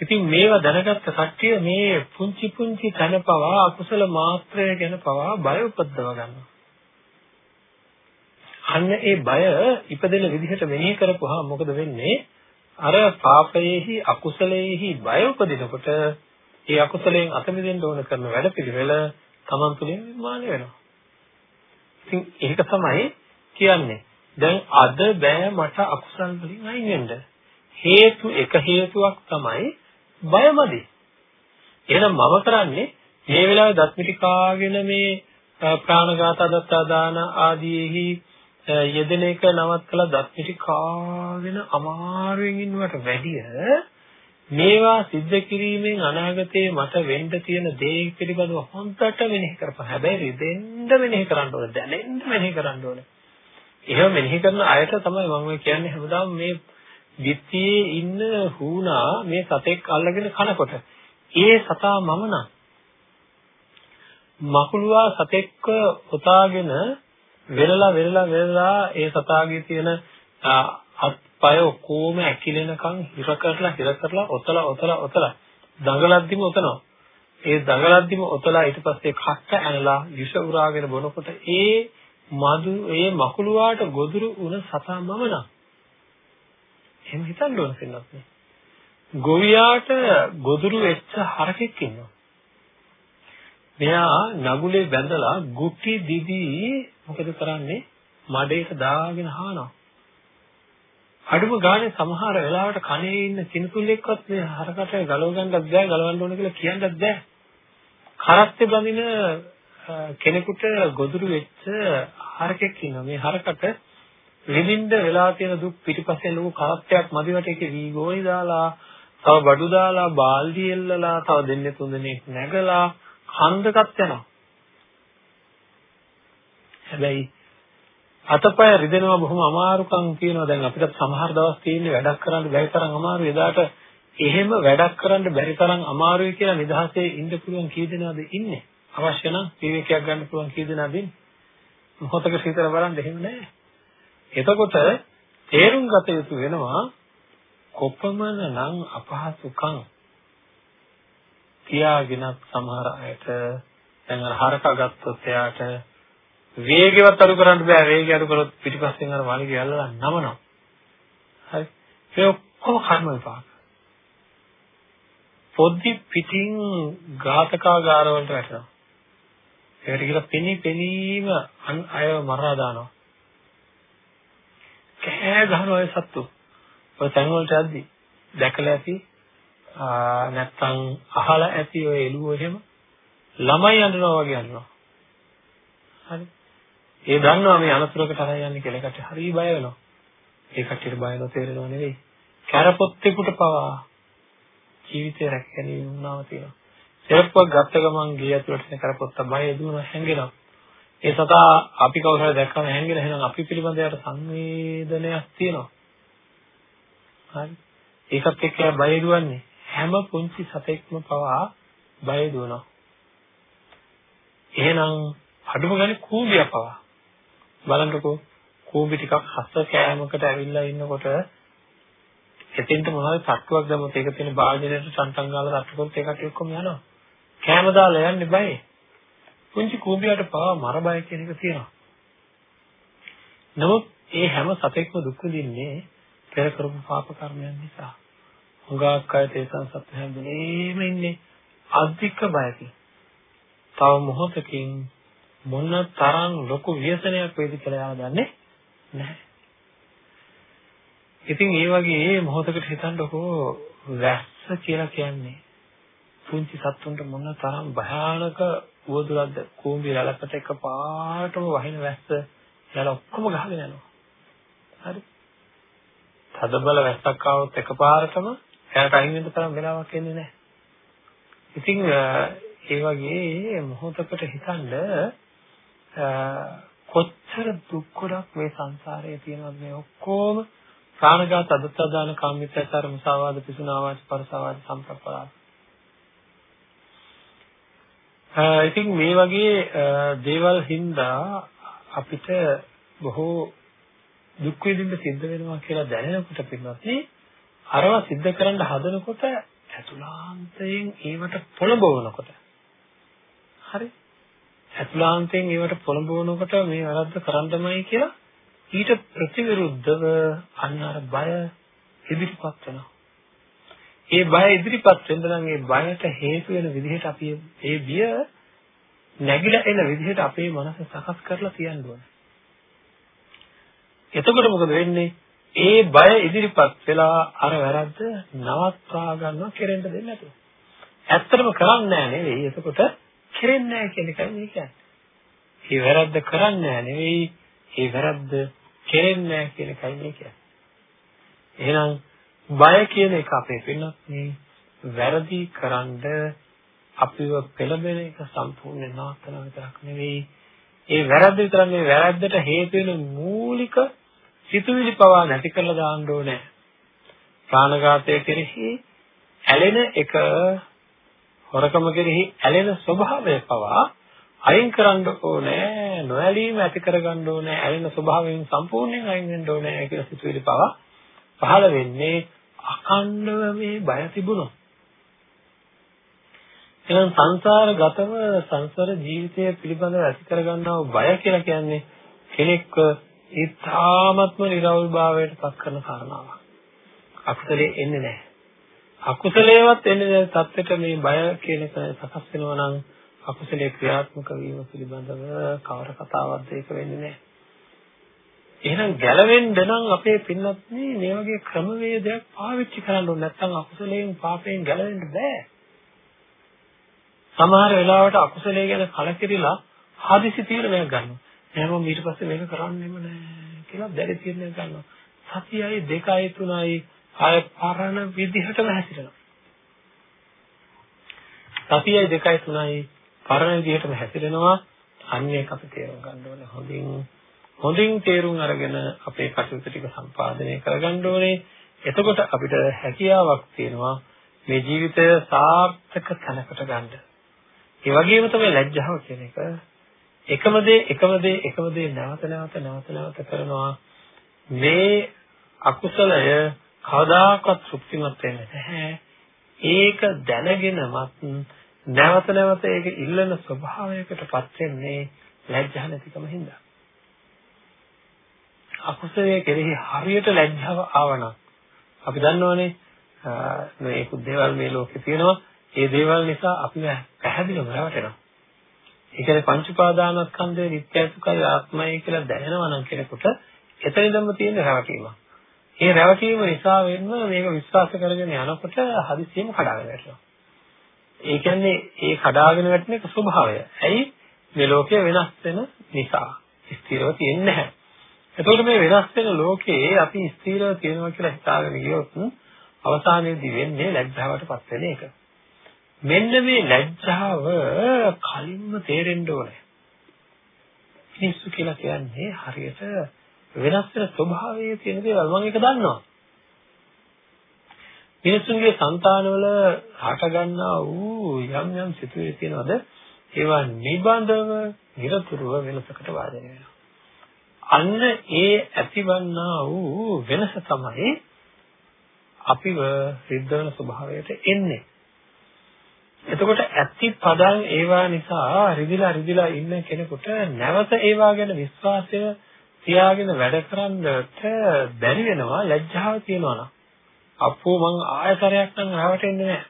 ඉතින් මේවා දැනගත්ත කට්ටිය මේ පුංචි පුංචි තන පවා අකුසල මාත්‍රය ගැන පවා බය උපද්දව ගන්නවා. අන්න ඒ බය ඉපදෙන විදිහට මෙනෙහි කරපුවා මොකද වෙන්නේ? අර පාපයේහි අකුසලයේහි බය උපදිනකොට ඒ අකුසලයෙන් අත මිදෙන්න ඕන කරන වැඩපිළිවෙල Taman තුලින් නිර්මාණය වෙනවා. ඉතින් ඒක තමයි කියන්නේ. දැන් අද බෑ මට අකුසල් වලින් අයින් වෙන්න. හේතු එක හේතුවක් තමයි බයමදි. එහෙනම් මම කරන්නේ මේ වෙලාවේ දත්මිටිකාගෙන මේ ප්‍රාණඝාත දත්තා දාන ආදීෙහි යෙදෙන එක නවත්තලා දත්මිටිකාගෙන අමාරුවෙන් ඉන්නවට වැඩිය මේවා සිද්ධ කිරීමෙන් අනාගතයේ මට වෙන්න තියෙන දේ පිළිබඳව හොඳට මෙනෙහි කරපන්. හැබැයි රිදෙන්න මෙනෙහි කරන්න ඕනේ. දැනෙන්න මෙනෙහි කරන්න ඕනේ. එහෙම මෙනෙහි කරන අයට තමයි මම කියන්නේ හැමදාම මේ විත්තියේ ඉන්න හුණා මේ සතෙක් අල්ලගෙන කනකොට. ඒ සතා මම නම්. මකුළුවා සතෙක්ව පුතාගෙන වෙලලා වෙලලා වෙලලා ඒ සතාගේ තියෙන අත්පය ඔක්කොම ඇකිලෙනකන් හිර කරලා හිර කරලා ඔතලා ඔතලා ඔතලා. දඟලද්දිම ඔතනවා. ඒ දඟලද්දිම ඔතලා ඊට පස්සේ කක්ක ඇනලා විෂ උරාගෙන බොනකොට ඒ මදු ඒ මකුළුවාට ගොදුරු වුණ සතා මම නම්. එහෙම හිතන්න ඕන සෙන්නත් නේ. ගොවියාට ගොදුරු වෙච්ච හරකෙක් ඉන්නවා. මෙයා නගුලේ බැඳලා ගුටි දිදී මොකද කරන්නේ? මඩේට දාගෙන හානවා. අඩුම ගානේ සමහර වෙලාවට කනේ ඉන්න කිනුතුල්ලෙක්වත් මේ හරකට ගලව ගන්නත් බෑ ගලවන්න ඕන කියලා කියන්නත් බෑ. කරත්තේ බඳින කෙනෙකුට ගොදුරු වෙච්ච හරකෙක් ඉන්නවා. මේ හරකට විඳින්න වෙලා තියෙන දුක් පිටිපස්සේ ලොකු කරත්තයක් මදිවට ඒකේ වීගෝනි දාලා, තව බඩු දාලා, බාල්දි එල්ලලා, තව දෙන්නේ තුන් දෙනෙක් නැගලා හන්දකත් යනවා. හැබැයි අතපය රිදෙනවා බොහොම අමාරුකම් කියනවා. දැන් අපිට සමහර දවස් තියෙන්නේ වැඩක් කරන්න බැරි තරම් අමාරු එදාට එහෙම වැඩක් කරන්න බැරි තරම් අමාරුයි කියලා නිදහසේ ඉන්න පුළුවන් කී දෙනාද ඉන්නේ? අවශ්‍ය නම් විවේකයක් ගන්න පුළුවන් කී දෙනාද ඉන්නේ? මොහොතක සිතලා බලන්න එහෙම නැහැ එතකොට තේරුම් ගත යුතු වෙනවා කොපමණ නම් අපහසුකම් තියාගෙනත් සමහර අයට. දැන් අර හරකා ගත්තොත් එයාට වේගවත් අඩු කරන්න බෑ. වේගය අඩු කරොත් පිටිපස්සෙන් අර මාළිගය ඇල්ලලා නමනවා. හරි. ඒ ඔක්කොම කර්ම විපාක. පොඩි පිටින් ඝාතකාගාර වලට වැටෙනවා. ඒකට කියලා පෙනී පෙනීම අයව මරා දානවා. කෑ ගහනවා ඒ සත්තු ඔය තැන් වලට යද්දි දැකලා ඇති නැත්තම් අහලා ඇති ඔය එළුවෝ එහෙම ළමයි අඬනවා වගේ අඬනවා හරි ඒ දන්නවා මේ අනතුරකට අරන් යන්නේ කියලා ඒකට හරි බය වෙනවා. ඒ කට්ටියට බය නොතේරෙනව නෙවෙයි. කැරපොත්තෙකුට පවා ජීවිතේ රැකගැනීම වුණාම තියෙනවා. සෙරප්පුවක් ගත්ත ගමන් ගේ ඇතුළට එන කරපොත්ත බය දුන හැංගෙනවා. ඒ සතා අපි කවුරු හරි දැක්කම හැංගෙන එහෙනම් අපි පිළිබඳ යට සංවේදනයක් තියෙනවා. හරි. ඒකත් එක්ක බය දුවන්නේ හැම පුංචි සතෙක්ම පවා බය දුවනවා. එහෙනම් අඩුම ගානේ කූඹිය පවා බලන්නකෝ කූඹි ටිකක් හස්ස කෑමකට ඇවිල්ලා ඉන්නකොට එතෙන්ට මොනවද තට්ටුවක් දැම්මොත් ඒක තියෙන භාජනයට සම්ටන් ගාලා තට්ටු කරොත් ඒකට එක්කම යනවා. කෑම දාලා යන්නේ බයයි. පුංචි කූඹියට පවා මර බය කියන එක තියෙනවා. නමුත් ඒ හැම සතෙක්ම දුක් විඳින්නේ පෙර කරපු පාප කර්මයන් නිසා. හුඟක් අය තේසන් සත්‍ය හැඳිනීම ඉන්නේ අධික බයකින්. තව මොහොතකින් මොන තරම් ලොකු ව්‍යසනයක් වේද කියලා යාම දන්නේ නැහැ. ඉතින් ඒ වගේ මොහොතකට හිතන්නකෝ වැස්ස කියලා කියන්නේ පුංචි සත්තුන්ට මොන තරම් භයානක උවදුරක්ද කූඹි රැළකට එක පාටම වහින වැස්ස එයාලා ඔක්කොම ගහගෙන යනවා. හරි. තද බල වැස්සක් ආවොත් එකපාරටම එයාට අයින් වෙන්න තරම් වෙලාවක් එන්නේ නැහැ. ඉතින් ඒ වගේ මොහොතකට හිතන්න කොච්චර දුක් ගොඩක් මේ සංසාරයේ තියෙනවද මේ ඔක්කොම ප්‍රාණඝාත අදත්තාදාන කාමීත්‍යචාර මුසාවාද පිසුනාවාච පරසවාද සම්ප්‍රප්පලාප ඉතින් මේ වගේ දේවල් හින්දා අපිට බොහෝ දුක් විඳින්න සිද්ධ වෙනවා කියලා දැනෙනකොට පින්වත් අරවා සිද්ධ කරන්න හදනකොට ඇතුළාන්තයෙන් ඒවට පොළඹවනකොට හරි ඇතුළාන්තයෙන් ඒවට පොළඹවනකොට මේ වැරද්ද කරන්නමයි කියලා ඊට ප්‍රතිවිරුද්ධව අන්න අර බය ඉදිරිපත් වෙනවා. ඒ බය ඉදිරිපත් වෙන්න නම් ඒ බයට හේතු වෙන විදිහට අපි ඒ බිය නැగిලා එන විදිහට අපේ මනස සකස් කරලා තියන්න ඕනේ. එතකොට මොකද වෙන්නේ? ඒ බය ඉදිරිපත් වෙලා අර වැරද්ද නවත්වා ගන්නවා කෙරෙන්න දෙන්නේ නැතුව. ඇත්තටම කරන්නේ නැහැ නෙවෙයි. එතකොට කෙරෙන්නේ නැහැ කියන එකයි මේ කියන්නේ. මේ වැරද්ද කරන්නේ නැහැ නෙවෙයි, මේ වැරද්ද කෙරෙන්නේ නැහැ කියන එකයි මේ කියන්නේ. එහෙනම් බය කියන එක අපේ පින්නත් මේ වැරදි කරන්ඩ අපිව පෙළඹෙන එක සම්පූර්ණ නාස්තන විතරක් නෙවෙයි. ඒ වැරද්ද විතර මේ වැරද්දට හේතු වෙන මූලික සිතුවිලි පවා නැති කරලා දාන්න ඕනේ. ප්‍රාණඝාතය කෙරෙහි ඇලෙන එක හොරකම කෙරෙහි ඇලෙන ස්වභාවය පවා අයින් කරන්න ඕනේ නොඇලීම ඇති කරගන්න ඕනේ ඇලෙන ස්වභාවයෙන් සම්පූර්ණයෙන් අයින් වෙන්න ඕනේ කියලා සිතුවිලි පවා පහළ වෙන්නේ අකණ්ඩව මේ බය තිබුණොත් එහෙනම් සංසාරගතව සංසාර ජීවිතය පිළිබඳව ඇති කරගන්නා බය කියලා කියන්නේ කෙනෙක්ව ඊ타ත්ම නිරවුල් භාවයට පත් කරන කාරණාවක්. අකුසලේ එන්නේ නැහැ. අකුසලේවත් එන්නේ තත්ත්වයට මේ බය කියන එක සකස් වෙනවා නම් අකුසලයේ ක්‍රියාත්මක වීම පිළිබඳව කවර කතාවක්ද ඒක වෙන්නේ නැහැ. එහෙනම් ගැලවෙන්න නම් අපේ පින්නත් මේ වගේ ක්‍රමවේදයක් පාවිච්චි කරන්න ඕනේ නැත්නම් අකුසලයෙන් පාපයෙන් ගැලවෙන්න බෑ. සමහර වෙලාවට අකුසලයේ ගැන කලකිරිලා හදිසි තීරණයක් ගන්නවා. නෑ මම ඊට පස්සේ මේක කරන්නෙම නෑ කියලා දැඩි තීරණයක් ගන්නවා. සතියයි දෙකයි තුනයි ආය පරණ විදිහටම හැසිරෙනවා. සතියයි දෙකයි තුනයි පරණ විදිහටම හැසිරෙනවා. අන්නේක අපි තේරුම් ගන්න ඕනේ. හොඳින් හොඳින් තේරුම් අරගෙන අපේ කටයුතු ටික සම්පාදනය කරගන්න ඕනේ. එතකොට අපිට හැකියාවක් තියෙනවා මේ ජීවිතය සාර්ථක තැනකට ගන්න. ඒ වගේම තමයි ලැජ්ජාව කියන එක. එකම දේ එකම දේ එකම දේ නැවත නැවත නැවත නැවත කරනවා. මේ අකුසලය කවදාකවත් තෘප්තිමත් වෙන්නේ නැහැ. ඒක දැනගෙනමත් නැවත නැවත ඒක ඉල්ලන ස්වභාවයකටපත් වෙන්නේ ලැජ්ජා නැතිකම හින්දා. අකුසලයේ කෙරෙහි හරියට ලැජ්ජාව ආවනම් අපි දන්නවනේ මේ දේවල් මේ ලෝකේ තියෙනවා. ඒ දේවල් නිසා අපි පැහැදිලිවම රැවටෙනවා. ඒ කියන්නේ පංච උපාදානස්කන්ධය නිත්‍යයි සුඛයි ආත්මයි කියලා දැනෙනවා නම් කෙනෙකුට එතනින්දම තියෙන රැවටීමක්. ඒ රැවටීම නිසා වෙන්න මේක විශ්වාස කරගෙන යනකොට හදිසියෙම කඩාගෙන වැටෙනවා. ඒ කියන්නේ ඒ කඩාගෙන වැටෙන එක ස්වභාවය. ඇයි? මේ ලෝකය වෙනස් වෙන නිසා. ස්ථිරව තියෙන්නේ නැහැ. එතකොට මේ වෙනස් වෙන ලෝකයේ අපි ස්ථිරව තියෙනවා කියලා හිතාගෙන ගියොත් අවසානයේදී වෙන්නේ ලැජ්ජාවටපත් වෙන එක. මෙන්න මේ ලැජ්ජාව කලින්ම තේරෙන්න ඕනේ. මිනිස්සු කියලා කියන්නේ හරියට වෙනස් වෙන ස්වභාවයේ තියෙන දේවල් මම ඒක දන්නවා. මිනිස්සුන්ගේ సంతානවල හට ගන්නා වූ යම් යම් සිතුවිලි තියෙනවද? ඒවා නිබඳව නිරතුරුව වෙනසකට වාදනය වෙනවා. අන්න ඒ ඇතිවන්නා වූ වෙනස තමයි අපිව සිද්ධ වෙන ස්වභාවයට එන්නේ. එතකොට ඇත්ති පදන් ඒවා නිසා රිදිලා රිදිලා ඉන්න කෙනෙකුට නැවත ඒවා ගැන විශ්වාසය තියාගෙන වැඩ කරන්නට බැරි වෙනවා ලැජ්ජාව තියෙනවා නම්. අපෝ මං ආයතරයක් නම් රැවටෙන්නේ නැහැ.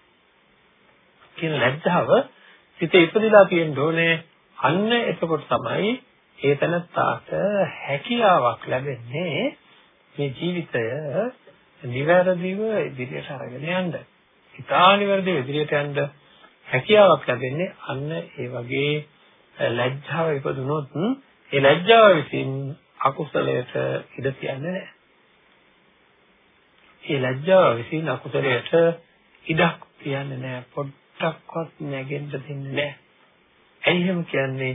කියන ලැජ්ජාව සිතේ ඉපදිලා තියෙන්න ඕනේ. අන්න එතකොට තමයි ඒ තනත්තාට හැකියාවක් ලැබෙන්නේ මේ ජීවිතය නිවැරදිව ඉදිරියට අරගෙන යන්න. ඉතා නිවැරදිව ඉදිරියට යන්න හැකියාවක් ලැබෙන්නේ අන්න ඒ වගේ ලැජ්ජාව ඉපදුනොත් ඒ ලැජ්ජාව විසින් අකුසලයට ඉඩ තියන්නේ නැහැ. ඒ ලැජ්ජාව විසින් අකුසලයට ඉඩක් තියන්නේ නැහැ. පොඩ්ඩක්වත් නැගෙන්න දෙන්නේ නැහැ. ඇයි එහෙම කියන්නේ?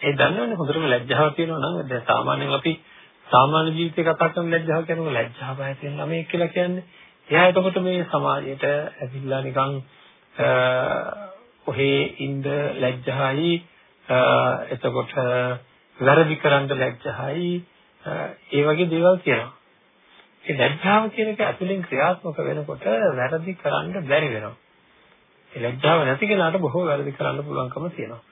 ඒ දන්නවනේ හොඳටම ලැජ්ජාව තියෙනවා නම් දැන් සාමාන්‍යයෙන් අපි සාමාන්‍ය ජීවිතේ කතා කරන ලැජ්ජාව කියනකොට ලැජ්ජා බය තියෙන ළමයි කියලා කියන්නේ. එයා එතකොට මේ සමාජයට ඇවිල්ලා නිකන් ඔහේ ඉන්න ලැජ්ජායි එතකොට වැරදි කරන්න ලැජ්ජායි ඒ වගේ දේවල් කියනවා. ඒ ලැජ්ජාව කියන එක ඇතුලෙන් ක්‍රියාත්මක වෙනකොට වැරදි කරන්න බැරි වෙනවා. ඒ ලැජ්ජාව නැති කෙනාට බොහෝ වැරදි කරන්න පුළුවන්කම තියෙනවා.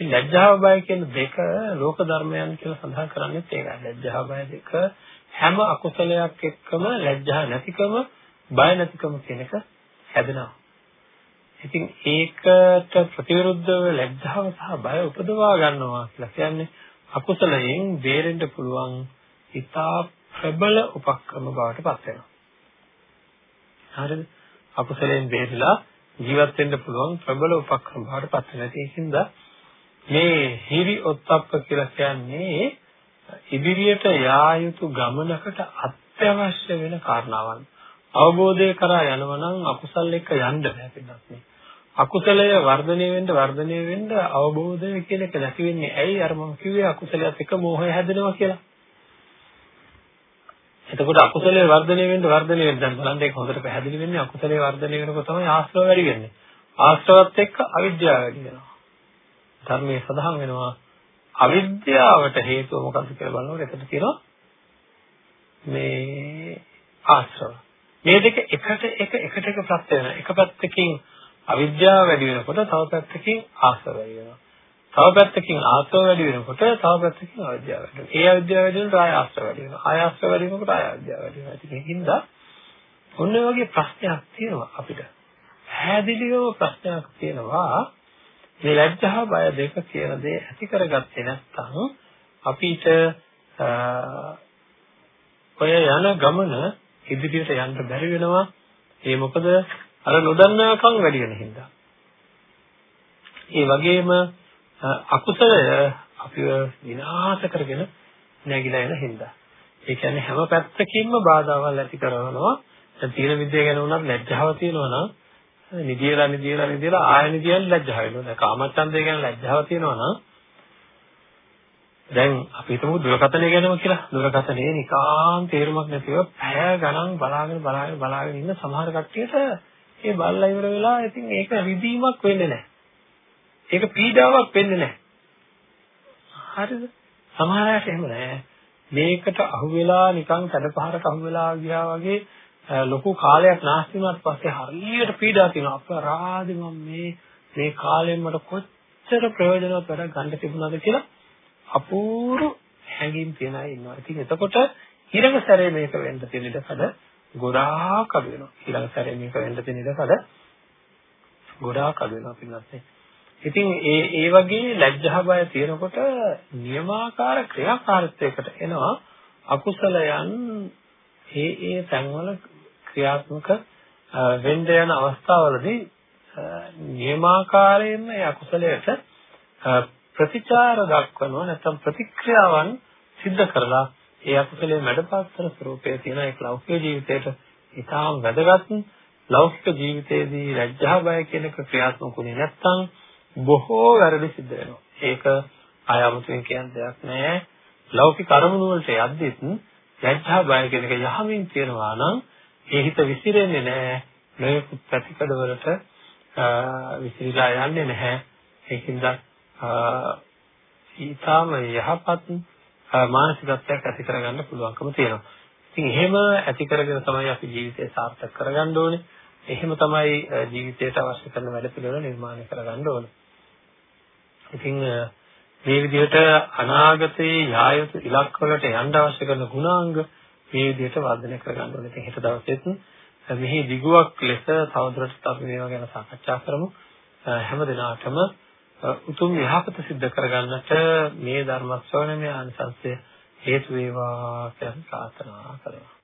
ඉතින් ලැජ්ජාව බය කියන දෙක ලෝක ධර්මයන් කියලා සඳහන් කරන්නේ ඒකයි. ලැජ්ජාව බය දෙක හැම අකුසලයක් එක්කම ලැජ්ජා නැතිකම බය නැතිකම කියන එක හැදෙනවා. ඉතින් ඒකට ප්‍රතිවිරුද්ධව ලැජ්ජාව සහ බය උපදවා ගන්නවා කියලා කියන්නේ අකුසලයෙන් බේරෙන්න පුළුවන් ඉතා ප්‍රබල උපක්‍රම බවට පත් වෙනවා. හරිද? අකුසලයෙන් බේරිලා ජීවත් වෙන්න පුළුවන් ප්‍රබල උපක්‍රම බවට පත් වෙනවා. ඒකින්ද මේ හිරි ඔත්තප්ප කියලා කියන්නේ ඉදිරියට යා යුතු ගමනකට අත්‍යවශ්‍ය වෙන කාරණාවක්. අවබෝධය කරා යනවා නම් අකුසල් එක්ක යන්න බෑ පිටත් නේ. අකුසලය වර්ධනය වෙන්න වර්ධනය වෙන්න අවබෝධය කියන එක නැති වෙන්නේ ඇයි අර මම කිව්වේ අකුසලයට එක මෝහය හැදෙනවා කියලා. එතකොට අකුසලයේ වර්ධනය වෙන්න වර්ධනය වෙන්න දැන් බලන්න ඒක හොඳට පැහැදිලි වෙන්නේ අකුසලයේ වර්ධනය වෙනකොට තමයි ආශ්‍රව වැඩි වෙන්නේ. ආශ්‍රවත් එක්ක අවිද්‍යාව වැඩි වෙනවා. ධර්මයේ සඳහන් වෙනවා අවිද්‍යාවට හේතුව මොකක්ද කියලා බලනකොට එතන තියෙනවා මේ ආශ්‍රව. මේ දෙක එකට එක එකට එක ප්‍රත්‍ය වෙනවා. එක පැත්තකින් අවිද්‍යාව වැඩි වෙනකොට තව පැත්තකින් ආශ්‍රව වැඩි වෙනවා. තව පැත්තකින් ආශ්‍රව වැඩි වෙනකොට තව පැත්තකින් අවිද්‍යාව වැඩි වෙනවා. ඒ අවිද්‍යාව වැඩි වෙනකොට ආය ආශ්‍රව වැඩි වෙනවා. ආය ආශ්‍රව වැඩි වෙනකොට ආය අවිද්‍යාව වැඩි වෙනවා. ඉතින් ඒකින්ද ඔන්න වගේ ප්‍රශ්නයක් තියෙනවා අපිට. හැදිලියව ප්‍රශ්නයක් තියෙනවා. මේ ලැජ්ජා බය දෙක කියන දේ ඇති කරගත්තේ නැත්නම් අපිට ඔය යන ගමන ඉදිරියට යන්න බැරි වෙනවා. ඒ මොකද අර නොදන්නාකම් වැඩි වෙන හින්දා. ඒ වගේම අකුසලය අපිව විනාශ කරගෙන නැగిලා එන හින්දා. ඒ කියන්නේ හැම පැත්තකින්ම බාධාවල් ඇති කරනවා. දැන් තීන විද්‍යාව ගැන උනත් ලැජ්ජාව තියෙනවා නම් නිදියලා නිදියලා නිදියලා ආය නිදියන් ලැජ්ජාව වෙනවා. දැන් කාමච්ඡන්දය ගැන ලැජ්ජාව තියෙනවා නම් දැන් අපි හිතමු දුරකථනය ගැනම කියලා. දුරකථනයේ නිකාම් තේරුමක් නැතිව පැය ගණන් බලාගෙන බලාගෙන බලාගෙන ඉන්න සමහර කට්ටියට ඒ බල්ලා ඉවර වෙලා ඉතින් ඒක රිදීමක් වෙන්නේ නැහැ. ඒක පීඩාවක් වෙන්නේ නැහැ. හරිද? සමහර අයට එහෙම නැහැ. මේකට අහු වෙලා නිකන් සැඩපහරට අහු වෙලා ගියා වගේ ලොකු කාලයක් නාස්ති වුණාට පස්සේ හරියට පීඩා තියෙනවා. අපරාධි මම මේ මේ කාලෙන් මට කොච්චර ප්‍රයෝජනවත් වැඩක් ගන්න තිබුණාද කියලා අපූර්ව හැඟීම් තියන අය ඉන්නවා. ඉතින් එතකොට ඊළඟ සැරේ මේක වෙන්න තියෙන ඉඩකඩ ගොඩාක් අඩු වෙනවා. ඊළඟ සැරේ මේක වෙන්න තියෙන ඉඩකඩ ගොඩාක් අඩු වෙනවා පින්වත්නි. ඉතින් ඒ ඒ වගේ ලැජ්ජා බය තියෙනකොට නියමාකාර ක්‍රියාකාරීත්වයකට එනවා අකුසලයන් ඒ ඒ තැන්වල ක්‍රියාත්මක වෙන්න යන අවස්ථාවලදී නියමාකාරයෙන්ම ඒ අකුසලයට ප්‍රතිචාර දක්වනවා නැත්නම් ප්‍රතික්‍රියාවන් සිද්ධ කරලා ඒ අකුසලයේ මැඩපස්සන ස්වરૂපයේ තියෙන ඒ ලෞකික ජීවිතයට ඉතාම වැදගත් ලෞකික ජීවිතයේදී ලැජ්ජා බය කියන එක ක්‍රියාත්මක වුණේ නැත්නම් බොහෝ වැරදි සිද්ධ වෙනවා. ඒක ආයමතුන් කියන දෙයක් නෑ. ලෞකික අරමුණු වලට යද්දිත් ලැජ්ජා බය කියන එක යහමින් කියනවා නම් ඒ හිත විසිරෙන්නේ නෑ. මේ පැතිකඩ වලට විසිරීලා යන්නේ නැහැ. ඒකින්ද ඊටාම යහපත් මානසිකත්වයක් ඇති කරගන්න පුළුවන්කම තියෙනවා. ඉතින් එහෙම ඇති කරගෙන තමයි අපි ජීවිතය සාර්ථක කරගන්න ඕනේ. එහෙම තමයි ජීවිතයට අවශ්‍ය කරන වැඩ පිළිවෙල නිර්මාණය කරගන්න ඕනේ. ඉතින් මේ විදිහට අනාගතයේ යා යුතු ඉලක්ක වලට යන්න අවශ්‍ය කරන ගුණාංග මේ විදිහට වර්ධනය කරගන්න ඕනේ. ඉතින් හෙට දවසෙත් මෙහි දිගුවක් ලෙස තවදුරටත් අපි මේවා ගැන සාකච්ඡා කරමු. හැම දිනකටම උතුම් යහපත සිද්ධ කරගන්නට මේ ධර්ම ශ්‍රවණය ආනිසංසය හේතු වේවා කියලා ප්‍රාර්ථනා කරනවා